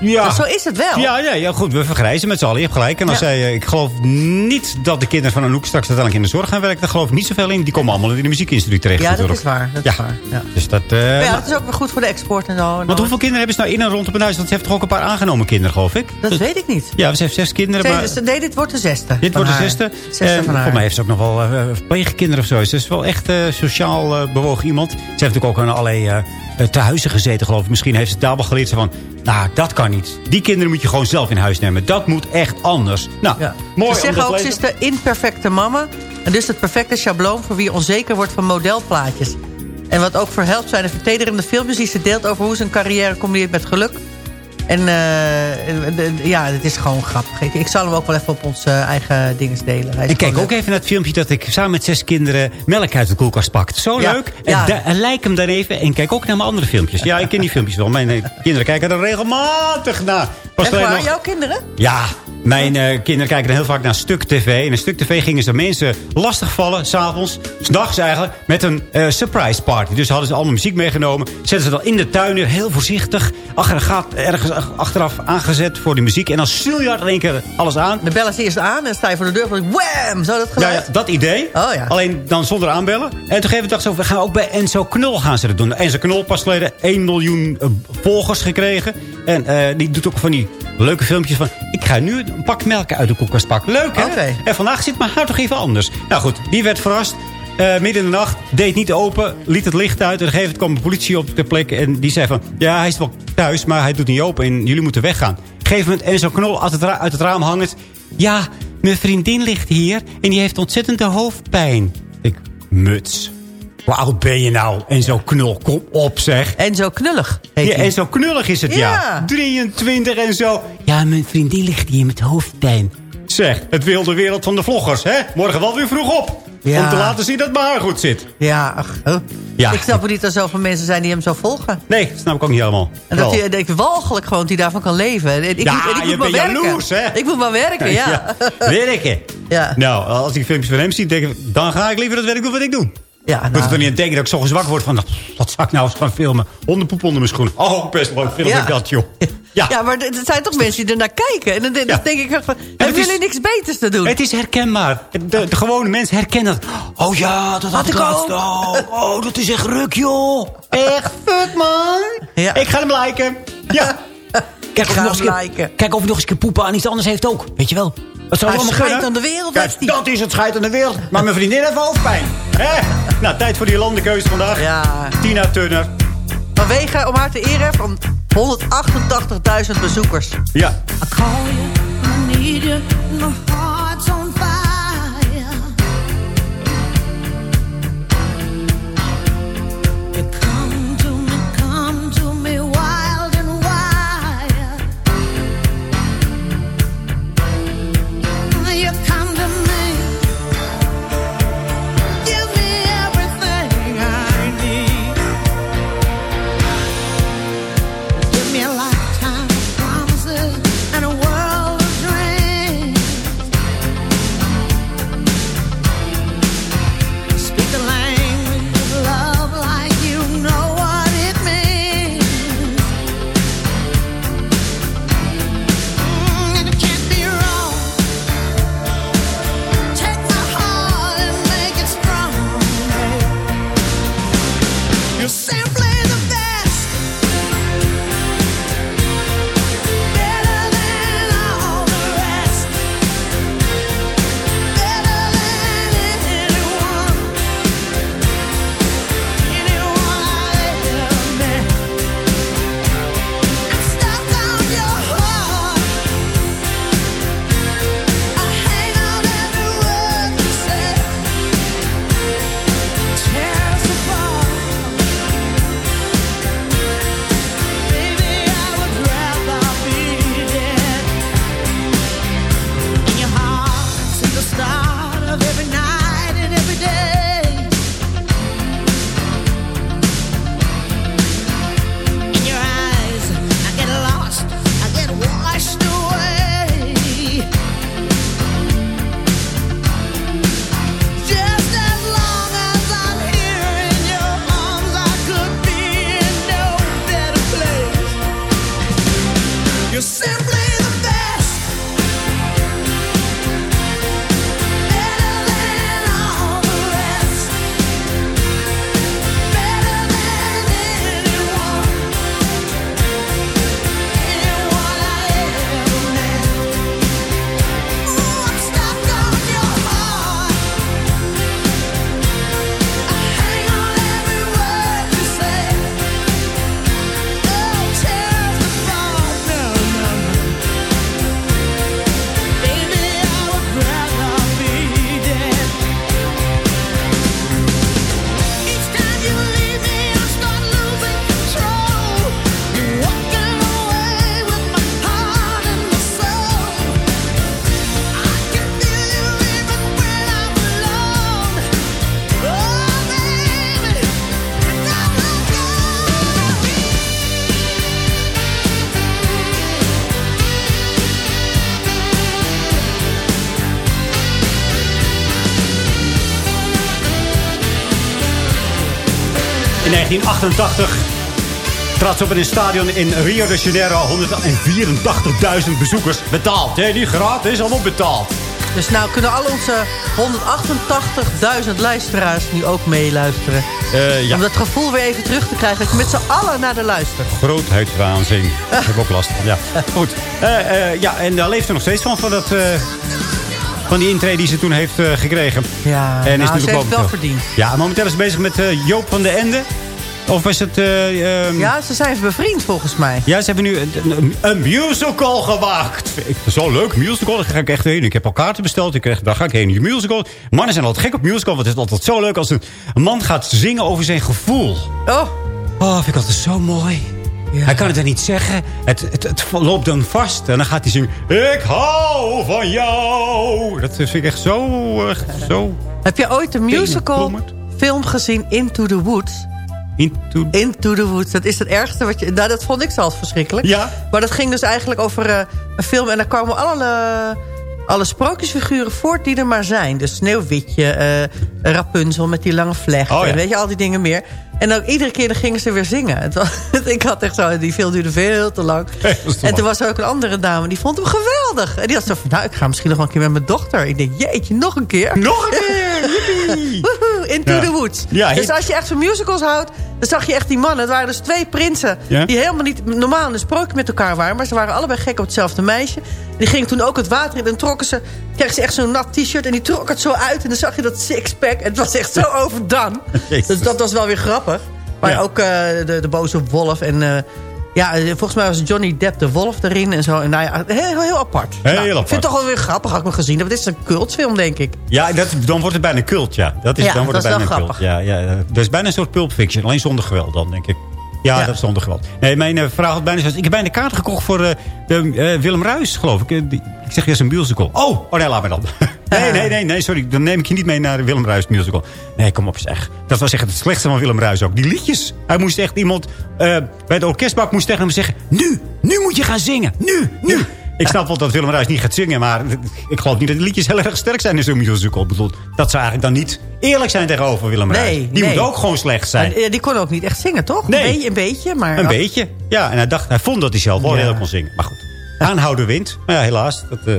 Ja. Zo is het wel. Ja, ja, ja, goed, we vergrijzen met z'n allen. Je hebt gelijk. En als Ja. zij, eh, ik geloof niet dat de kinderen van Anouk straks uiteindelijk in de zorg gaan werken. Daar geloof ik niet zoveel in. Die komen allemaal in de muziekindustrie terecht Ja, dat is waar. Dat Ja. is waar. Ja. Dus dat, eh, ja, dat is ook weer goed voor de export en zo. En want hoeveel kinderen hebben ze nou in en rond op een huis? Want ze heeft toch ook een paar aangenomen kinderen, geloof ik? Dat weet ik niet. Ja, ze heeft zes kinderen. Maar... Nee, nee, dit wordt de zesde. Dit wordt de zesde. Zesde En van haar. volgens mij heeft ze ook nog wel eh pleegkinderen of zo. Ze is wel echt eh, sociaal eh, bewogen iemand. Ze heeft natuurlijk ook aan allerlei eh eh, tehuizen gezeten, geloof ik. Misschien heeft ze daar wel geleerd van... Nou, dat kan niet. Die kinderen moet je gewoon zelf in huis nemen. Dat moet echt anders. Nou, Ja. mooi Ze zeggen ook, te ze is de imperfecte mama. En dus het perfecte schabloon voor wie onzeker wordt van modelplaatjes. En wat ook voor helpt zijn de vertederende filmpjes die ze deelt... over hoe ze een carrière combineert met geluk. En eh, de- ja, het is gewoon grappig. Ik, ik zal hem ook wel even op onze eigen dingen delen. En kijk ook even naar het filmpje dat ik samen met zes kinderen melk uit de koelkast pak. Zo Ja, leuk. En, ja. en like hem dan even. En kijk ook naar mijn andere filmpjes. Ja, ik ken die filmpjes wel. Mijn eh, kinderen kijken er regelmatig naar. Pas Echt alleen waar, nog- jouw kinderen? Ja, mijn eh, kinderen kijken er heel vaak naar Stuk TV. En in Stuk TV gingen ze mensen lastigvallen, s'avonds, s'nachts eigenlijk, met een eh, surprise party. Dus hadden ze allemaal muziek meegenomen. Zetten ze dan in de tuin heel voorzichtig. Achter een gat ergens ach- achteraf aangezet voor die muziek. En dan stuur je in één keer alles aan. De bellen ze eerst aan en sta je voor de deur. Van, wham, zo dat Ja, geluid. ja, dat idee. Oh, ja. Alleen dan zonder aanbellen. En toen gegeven dacht ze, we gaan ook bij Enzo Knol gaan ze dat doen. Enzo Knol pas geleden 1 miljoen eh, volgers gekregen. En die doet ook van die leuke filmpjes van... ik ga nu een pak melk uit de koelkast pakken. Leuk, hè? En vandaag zit mijn haar toch even anders. Nou goed, die werd verrast. Eh, midden in de nacht, deed niet open, liet het licht uit. En op een gegeven moment kwam de politie op de plek. En die zei van, ja, hij is wel thuis, maar hij doet niet open. En jullie moeten weggaan. Op een gegeven moment Enzo Knol uit het, uit het raam hangend. Ja, mijn vriendin ligt hier en die heeft ontzettende hoofdpijn. Ik, muts. Hoe oud ben je nou? Enzo Knol, kom op zeg. En zo knullig Ja, en zo knullig is het, ja. Ja. 23 en zo. Ja, mijn vriendin ligt hier met hoofdpijn. Zeg, het wilde wereld van de vloggers, hè? Morgen wel weer vroeg op. Ja. Om te laten zien dat mijn haar goed zit. Ja, ach, huh. Ja. ik snap niet dat er zoveel mensen zijn die hem zo volgen. Nee, dat snap ik ook niet helemaal. En dat hij denkt, walgelijk gewoon, hij daarvan kan leven. En ik, Ja, en ik je moet maar bent werken. jaloers, hè? Ik moet maar werken, ja. werken. Ja. Nou, als ik filmpjes van hem zie, denk ik... dan ga ik liever dat werk doen wat ik doe. Ja, moet nou. er toch niet aan denken dat ik zo zwak word van... wat zou ik nou eens gaan filmen? Hondenpoep onder mijn schoen. Oh, best leuk film Ja. ik dat, joh. Ja. Ja, maar er zijn toch mensen die er naar kijken. En dan, dan Ja. denk ik van, het hebben jullie niks beters te doen? Het is herkenbaar. De, de gewone mens herkent dat. Oh ja, dat had, Had ik ook. Oh, oh, dat is echt ruk, joh. Echt fuck, man. Ja. Ik ga hem liken. Ja. Kijk of, nog eens keer- kijk of hij nog eens een keer poepen aan iets anders heeft ook. Weet je wel. Dat zou allemaal kunnen. aan de wereld, Kijk, heeft hij. dat is het scheid aan de wereld. Maar mijn vriendin heeft hoofdpijn. Hè? Nou, tijd voor die landenkeuze vandaag. Ja. Tina Turner. Vanwege, om haar te eren, van 188.000 bezoekers. Ja. I call you, I need you, 1988 trad ze op in een stadion in Rio de Janeiro. 184.000 bezoekers. Betaald, hè? Niet gratis, allemaal betaald. Dus nou kunnen al onze 188.000 luisteraars nu ook meeluisteren. Eh, ja. Om dat gevoel weer even terug te krijgen. Dat je met z'n allen naar de luistert. Grootheidswaanzin. Ik heb ook last. Ja, goed. Eh, ja, en daar leeft ze nog steeds van, van, dat, van die intrede die ze toen heeft gekregen. Ja, en nou, ze heeft momenteel- wel verdiend. Ja, momenteel is ze bezig met Joop van de Ende. Of is het... eh, ehm, Ja, ze zijn bevriend volgens mij. Ja, ze hebben nu een, een, een musical is zo leuk, musical. Daar ga ik echt heen. Ik heb al kaarten besteld. Ik kreeg, daar ga ik heen. Die musical. Mannen zijn altijd gek op musical. Want het is altijd zo leuk als een, man gaat zingen over zijn gevoel. Oh. Oh, vind ik altijd zo mooi. Hij kan het er niet zeggen. Het, het, het loopt dan vast. En dan gaat hij zingen... Ik hou van jou. Dat vind ik echt zo... Echt zo Heb je ooit een musical film gezien Into the Woods? Into... Into the Woods. Dat is het ergste wat je... Nou, dat vond ik zelfs verschrikkelijk. Ja. Maar dat ging dus eigenlijk over eh, een film... en daar kwamen alle, alle sprookjesfiguren voort die er maar zijn. Dus Sneeuwwitje, eh, Rapunzel met die lange vlechten. Oh ja. Weet je, al die dingen meer. En ook iedere keer dan gingen ze weer zingen. Het was- ik had echt zo... Die film duurde veel te lang. te en toen was er ook een andere dame. Die vond hem geweldig. En die had zo van... Nou, ik ga misschien nog een keer met mijn dochter. Ik denk, jeetje, nog een keer. Nog een keer! Into Ja. the Woods. Ja, dus als je echt van musicals houdt... dan zag je echt die mannen. Het waren dus twee prinsen... Ja. die helemaal niet normaal in een sprookje met elkaar waren... maar ze waren allebei gek op hetzelfde meisje. Die gingen toen ook het water in en trokken ze... kregen ze echt zo'n nat t-shirt en die trok het zo uit... en dan zag je dat sixpack. En het was echt zo overdone. Dus dat was wel weer grappig. Maar ook eh, de, de boze wolf en... eh, ja, eh, volgens mij was Johnny Depp de wolf erin en zo. En nou ja, heel, heel apart. Heel Nou, Ik apart. vind het toch wel weer grappig, had ik me gezien. Dat is een cultfilm, denk ik. Ja, dat, dan wordt het bijna een cult, ja. Dat is, Ja, dan wordt dat het bijna een cult. Ja, ja, dat is bijna een soort pulp fiction. Alleen zonder geweld dan, denk ik. Ja, Ja. dat is zonder geweld. Nee, mijn eh, vrouw had bijna... Ik heb bijna kaarten gekocht voor eh, de, eh, Willem Ruis, geloof ik. Die- ik zeg, ja, is een musical. Oh, oh nee, laat me dan. nee, nee, nee, nee, sorry. Dan neem ik je niet mee naar de Willem Ruis musical. Nee, kom op zeg. Dat was echt het slechtste van Willem Ruis ook. Die liedjes. Hij moest echt iemand... bij de orkestbak moest tegen hem zeggen... Nu, nu moet je gaan zingen. Nu, nu. Ik snap wel dat Willem Ruis niet gaat zingen, maar ik geloof niet dat de liedjes heel erg sterk zijn in zo'n musical. Bedoel, dat zou eigenlijk dan niet eerlijk zijn tegenover Willem. Nee, Die nee. moet ook gewoon slecht zijn. En, die kon ook niet echt zingen, toch? Nee. Een beetje, een beetje maar... Een beetje, ja. En hij dacht, hij vond dat hij zelf wel Ja. heel kon zingen. Maar goed, aanhouden wint. Maar ja, helaas, dat, eh,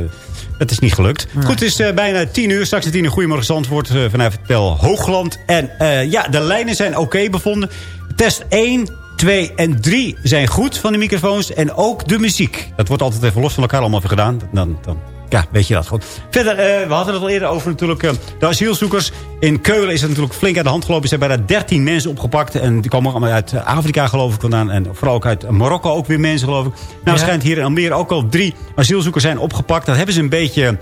dat is niet gelukt. Goed, het is eh, bijna tien uur. Straks tien uur Goedemorgen Zandvoort eh, vanuit Tel Hoogland. En ja, de lijnen zijn oké bevonden. Test 1, 2 en 3 zijn goed van de microfoons. En ook de muziek. Dat wordt altijd even los van elkaar allemaal even gedaan. Dan, dan ja, weet je dat goed. Verder, eh, we hadden het al eerder over natuurlijk eh, de asielzoekers. In Keulen is het natuurlijk flink aan de hand gelopen. Ze hebben daar 13 mensen opgepakt. En die komen allemaal uit eh, Afrika geloof ik vandaan. En vooral ook uit Marokko ook weer mensen geloof ik. Nou, Ja. schijnt hier in Almere ook al drie asielzoekers zijn opgepakt. Dat hebben ze een beetje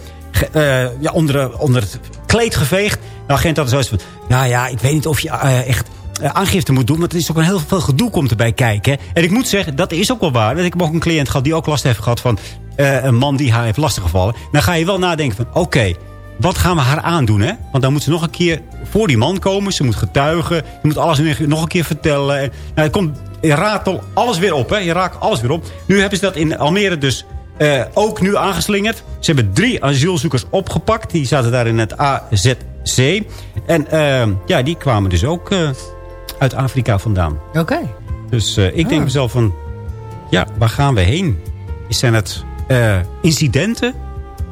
ja, onder, de- onder het kleed geveegd. De agent had zoiets van... Nou ja, ik weet niet of je echt aangifte moet doen. Want er is ook een heel veel gedoe komt erbij kijken. En ik moet zeggen, dat is ook wel waar. Want ik heb ook een cliënt gehad die ook last heeft gehad van... eh, een man die haar heeft lastiggevallen. Dan ga je wel nadenken van... Oké, wat gaan we haar aandoen, hè? Want dan moet ze nog een keer voor die man komen. Ze moet getuigen. Je moet alles nog een keer vertellen. En, nou, het komt, je raakt al alles weer op, hè? Je raakt alles weer op. Nu hebben ze dat in Almere dus eh, ook nu aangeslingerd. Ze hebben drie asielzoekers opgepakt. Die zaten daar in het AZC. En eh, ja, die kwamen dus ook eh, uit Afrika vandaan. Oké. Dus eh, ik denk Ah. mezelf van... Ja, waar gaan we heen? Zijn het eh, incidenten?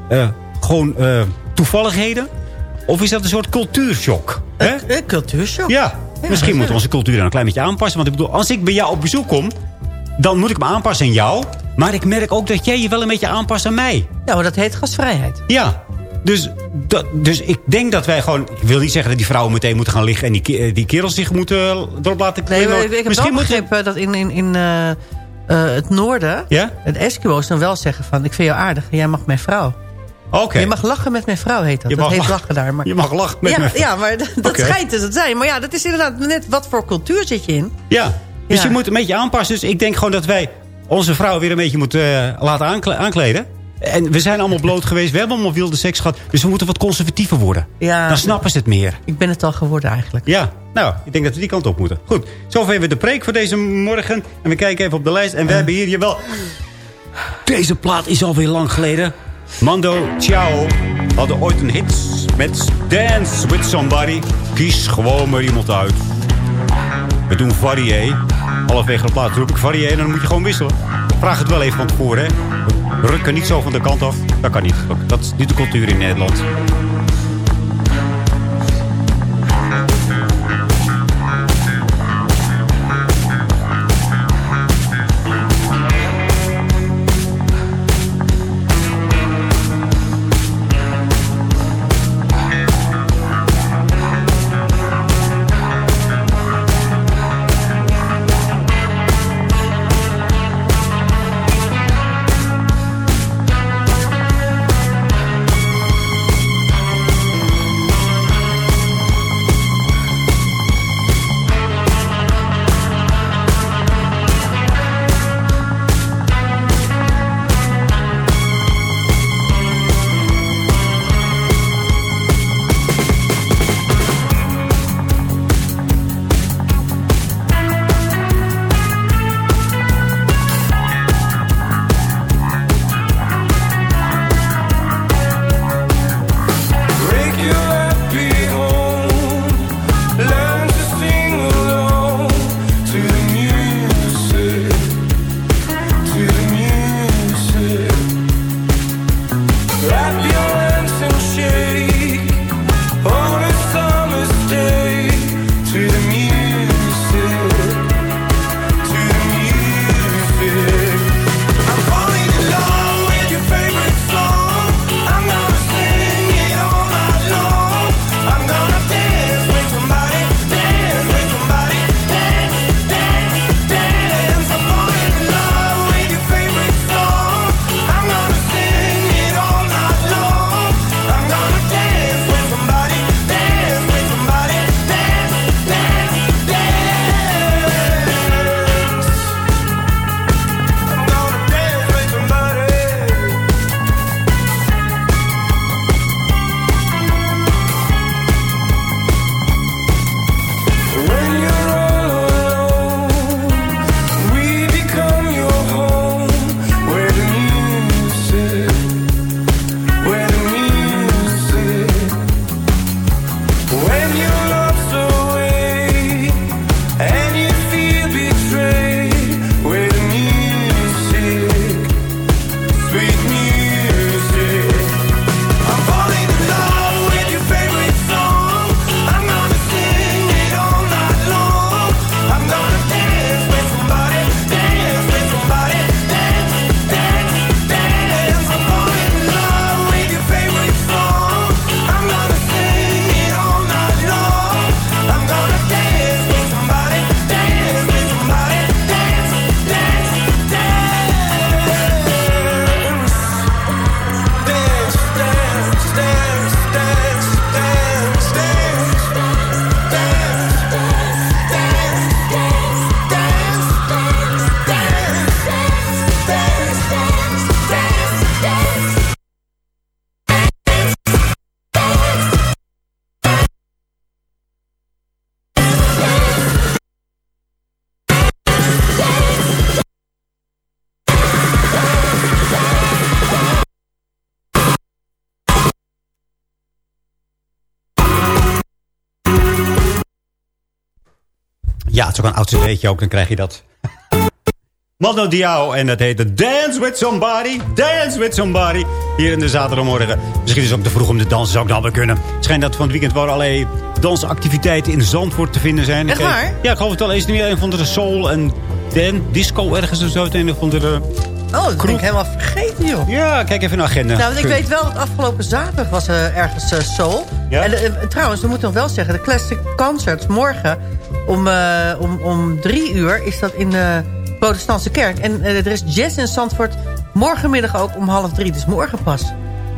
Eh, gewoon toevalligheden? Of is dat een soort cultuurshock? Hè? Een cultuurshock. Ja, misschien moeten we onze cultuur dan een klein beetje aanpassen. Want ik bedoel, als ik bij jou op bezoek kom... dan moet ik me aanpassen aan jou. Maar ik merk ook dat jij je wel een beetje aanpast aan mij. Ja, maar dat heet gastvrijheid. Ja, dus, dat, dus ik denk dat wij gewoon... Ik wil niet zeggen dat die vrouwen meteen moeten gaan liggen... en die, ke- die kerels zich moeten eh, erop laten Nee, klimmen. maar ik, heb Misschien wel moeten begrepen dat in, in, in eh, eh, het noorden... Ja? het Eskimo's dan wel zeggen van... ik vind jou aardig en jij mag mijn vrouw. Oké. Je mag lachen met mijn vrouw, heet dat. Je dat mag heet lachen- lachen daar. Maar... Je mag lachen met ja, mijn vrouw. Ja, maar dat Oké. schijnt dus te zijn. Maar ja, dat is inderdaad net wat voor cultuur zit je in. Ja, dus Ja. je moet een beetje aanpassen. Dus ik denk gewoon dat wij onze vrouw weer een beetje moeten eh, laten aankle- aankleden. En we zijn allemaal bloot geweest. We hebben allemaal wilde seks gehad. Dus we moeten wat conservatiever worden. Ja. Dan snappen ze het meer. Ik ben het al geworden eigenlijk. Ja, nou, ik denk dat we die kant op moeten. Goed, zover even de preek voor deze morgen. En we kijken even op de lijst. En we hebben hier wel... Deze plaat is alweer lang geleden. Mando Ciao hadden ooit een hit met Dance With Somebody. Kies gewoon maar iemand uit. We doen varié. Halfwege de plaats roep ik varié en dan moet je gewoon wisselen. Vraag het wel even van tevoren, hè. Rukken niet zo van de kant af. Dat kan niet. Dat is niet de cultuur in Nederland. Ja, het is ook een oud cd'tje ook, dan krijg je dat. Mando Diao en dat heette Dance with Somebody, Dance with Somebody. Hier in de zaterdagmorgen. Misschien is het ook te vroeg om te dansen, zou ik dan wel kunnen. Het schijnt dat van het weekend waar allerlei dansactiviteiten in Zandvoort te vinden zijn. Echt eh, waar? Ja, ik geloof het wel. Is niet een van de soul en dan disco ergens of zo? Het een of andere... Oh, dat ben ik helemaal vergeten, joh. Ja, kijk even in de agenda. Nou, want ik weet wel dat afgelopen zaterdag was er ergens eh, Soul. Ja? En eh, trouwens, we moeten nog wel zeggen... de Classic Concerts morgen om, eh, om, om drie uur is dat in de protestantse kerk. En eh, er is jazz in Zandvoort morgenmiddag ook om half drie. Dus morgen pas.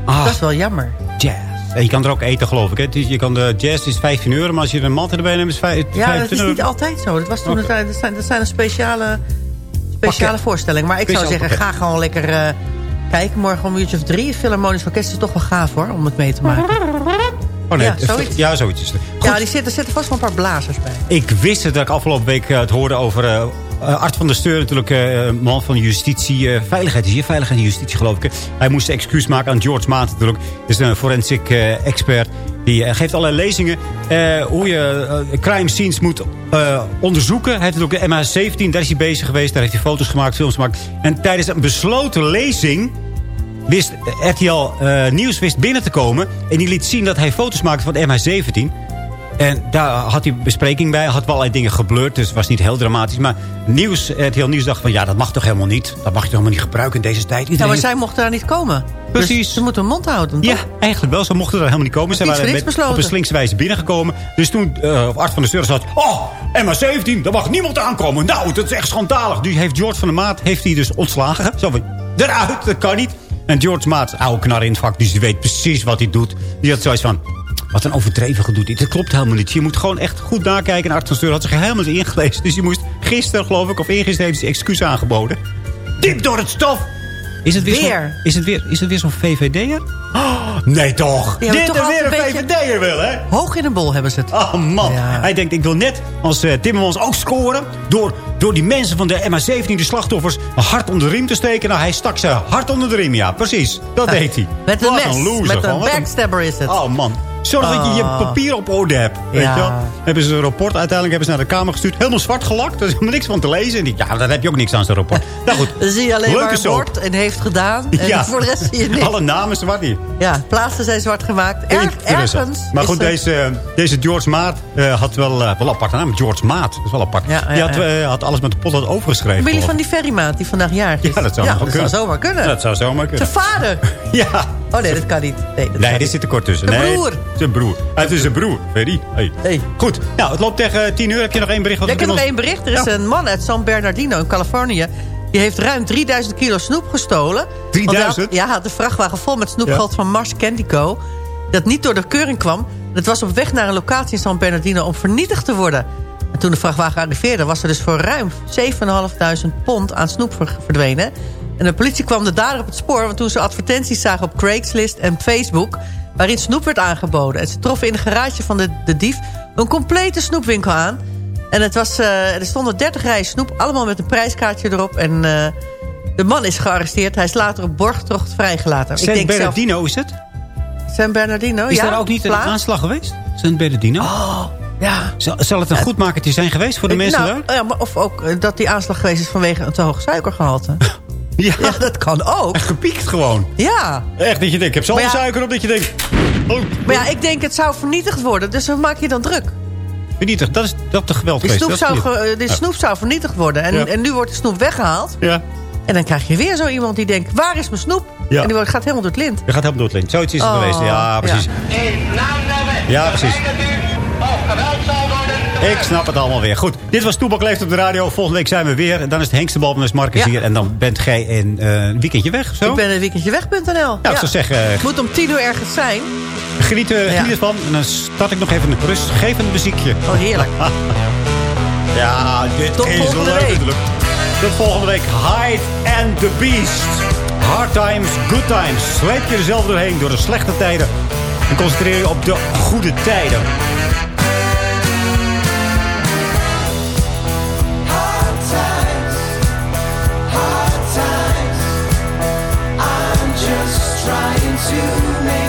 Ah. Dat is wel jammer. Jazz. En je kan er ook eten, geloof ik. Hè? Je kan de jazz is 15 euro, maar als je een malt erbij neemt, is het vijf- Ja, dat 25 is euro. niet altijd zo. Dat, was toen, Oké. dat, dat zijn, dat zijn een speciale, speciale voorstelling. Maar ik zou zeggen, pakket. ga gewoon lekker kijken. Morgen om een uurtje of drie. Philharmonisch Orkest is toch wel gaaf hoor, om het mee te maken. Oh nee, Ja, zoiets. Ja, zoiets is. Ja, die zitten, zitten vast wel een paar blazers bij. Ik wist het dat ik afgelopen week eh, het hoorde over... eh, Art van der Steur, natuurlijk eh, man van justitie. veiligheid is hier, veiligheid en justitie geloof ik. Hij moest excuus maken aan George Maat natuurlijk. is een forensic expert. Die geeft allerlei lezingen hoe je crime scenes moet onderzoeken. Hij heeft ook de MH17, daar is hij bezig geweest. Daar heeft hij foto's gemaakt, films gemaakt. En tijdens een besloten lezing wist RTL eh, Nieuws wist binnen te komen. En die liet zien dat hij foto's maakte van de MH17. En daar had hij bespreking bij. Had wel allerlei dingen geblurred, dus het was niet heel dramatisch. Maar nieuws, RTL Nieuws dacht van... ja, dat mag toch helemaal niet? Dat mag je toch helemaal niet gebruiken in deze tijd? Ja, Iedereen maar zij mochten daar niet komen. Precies. Dus ze moeten hun mond houden, ja, toch? eigenlijk wel. Ze mochten er helemaal niet komen. Ze waren met, besloten. op een slinkse wijze binnengekomen. Dus toen eh Art van der Steur zat... Oh, MH17, daar mag niemand aankomen. Nou, dat is echt schandalig. Die heeft George van der Maat heeft hij dus ontslagen. Zo van, eruit, dat kan niet. En George Maat, oude knar in het vak, dus die weet precies wat hij doet. Die had zoiets van... Wat een overdreven gedoe. dit. Dat klopt helemaal niet. Je moet gewoon echt goed nakijken. En Art had zich helemaal ingelezen. Dus je moest gisteren, geloof ik, of eergisteren heeft excuus aangeboden. Diep door het stof. Is het weer, is het weer, is het weer zo'n VVD'er? Oh, nee toch. Ja, Dit toch er weer een VVD'er wil, hè? Hoog in de bol hebben ze het. Oh man, hij denkt ik wil net als eh, Timmermans ook scoren... Door, door die mensen van de MH17, de slachtoffers, een hart onder de riem te steken. Nou, hij stak ze hard onder de riem, ja, precies. Dat deed hij. Met een mes. loser, met een backstabber is het. Oh man. Zorg dat je je Oh. papier op orde hebt. Weet Ja. je wel? Hebben ze een rapport uiteindelijk hebben ze naar de Kamer gestuurd. Helemaal zwart gelakt. Er is helemaal niks van te lezen. En die, ja, daar heb je ook niks aan zo'n rapport. Nou goed. Dan zie je alleen Leuke maar woord en heeft gedaan. En Ja. voor de rest zie je niks. Alle namen zwart hier. Ja, plaatsen zijn zwart gemaakt. Er, ergens Maar goed, deze, deze George Maat eh, had wel, eh, wel een aparte naam. George Maat, dat is wel apart. Ja, die had, eh, had alles met de potlood overgeschreven. Familie van die ferrymaat die vandaag jarig is. Ja, dat zou dat zou zomaar kunnen. Dat zou zomaar kunnen. Zijn vader. Ja. Oh nee, dat kan niet. Nee, dat Nee, kan dit niet. zit er kort tussen. Nee, broer. Zijn broer. Ah, het is zijn broer. Ferry. Hey. Goed. Nou, het loopt tegen 10 uur. Heb je nog één bericht? Wat Ja, ik heb nog één bericht. Er is een man uit San Bernardino in Californië. Die heeft ruim 3000 kilo snoep gestolen. Want hij had- 3000? Ja, had een vrachtwagen vol met snoepgeld van Mars Candy Co. Dat niet door de keuring kwam. Het was op weg naar een locatie in San Bernardino om vernietigd te worden. En toen de vrachtwagen arriveerde was er dus voor ruim 7.500 pond aan snoep ver- verdwenen. En de politie kwam de dader op het spoor... want toen ze advertenties zagen op Craigslist en Facebook... waarin snoep werd aangeboden. En ze troffen in de garage van de, de dief een complete snoepwinkel aan... En het was, eh, er stonden 30 rijen snoep, allemaal met een prijskaartje erop. En eh, de man is gearresteerd. Hij is later op borgtocht vrijgelaten. San Bernardino is het? Zelf, San Bernardino, Is ja. daar ook niet een aanslag geweest? San Bernardino? Oh, ja. Zal, zal het een goed makertje zijn geweest voor de mensen nou, daar? Ja, maar of ook eh, dat die aanslag geweest is vanwege een te hoog suikergehalte. Ja. dat kan ook. Gepiekt gewoon. Ja. Echt, dat je denkt, ik heb zoveel ja- suiker op dat je denkt... Oh, Maar ja, ik denk het zou vernietigd worden. Dus hoe maak je dan druk? vernietigd. Dat is dat de geweld Die, snoep dat is zou, vernietigd. ge- die Ja. snoep zou vernietigd worden. En, Ja. en nu wordt de snoep weggehaald. Ja. En dan krijg je weer zo iemand die denkt... waar is mijn snoep? Ja. En die wordt, gaat helemaal door het lint. Je gaat helemaal door het lint. Zoiets is het Oh, geweest. Ja, precies. Ja, precies. Ik snap het allemaal weer. Goed, dit was Toebak Leeft op de radio. Volgende week zijn we weer. En dan is het Hengste Bal met Marcus Ja. hier. En dan bent gij een eh, weekendje weg zo. Ik ben een weekendje weg.nl. Ja, ik zou zeggen, eh, Moet om tien uur ergens zijn. Geniet, eh, geniet ervan. En dan start ik nog even een rustgevend muziekje. Oh, heerlijk. ja, dit Tot is volgende leuk natuurlijk. Tot volgende week. Hide and the Beast. Hard times, good times. Sleep je er zelf doorheen door de slechte tijden. En concentreer je op de goede tijden. To make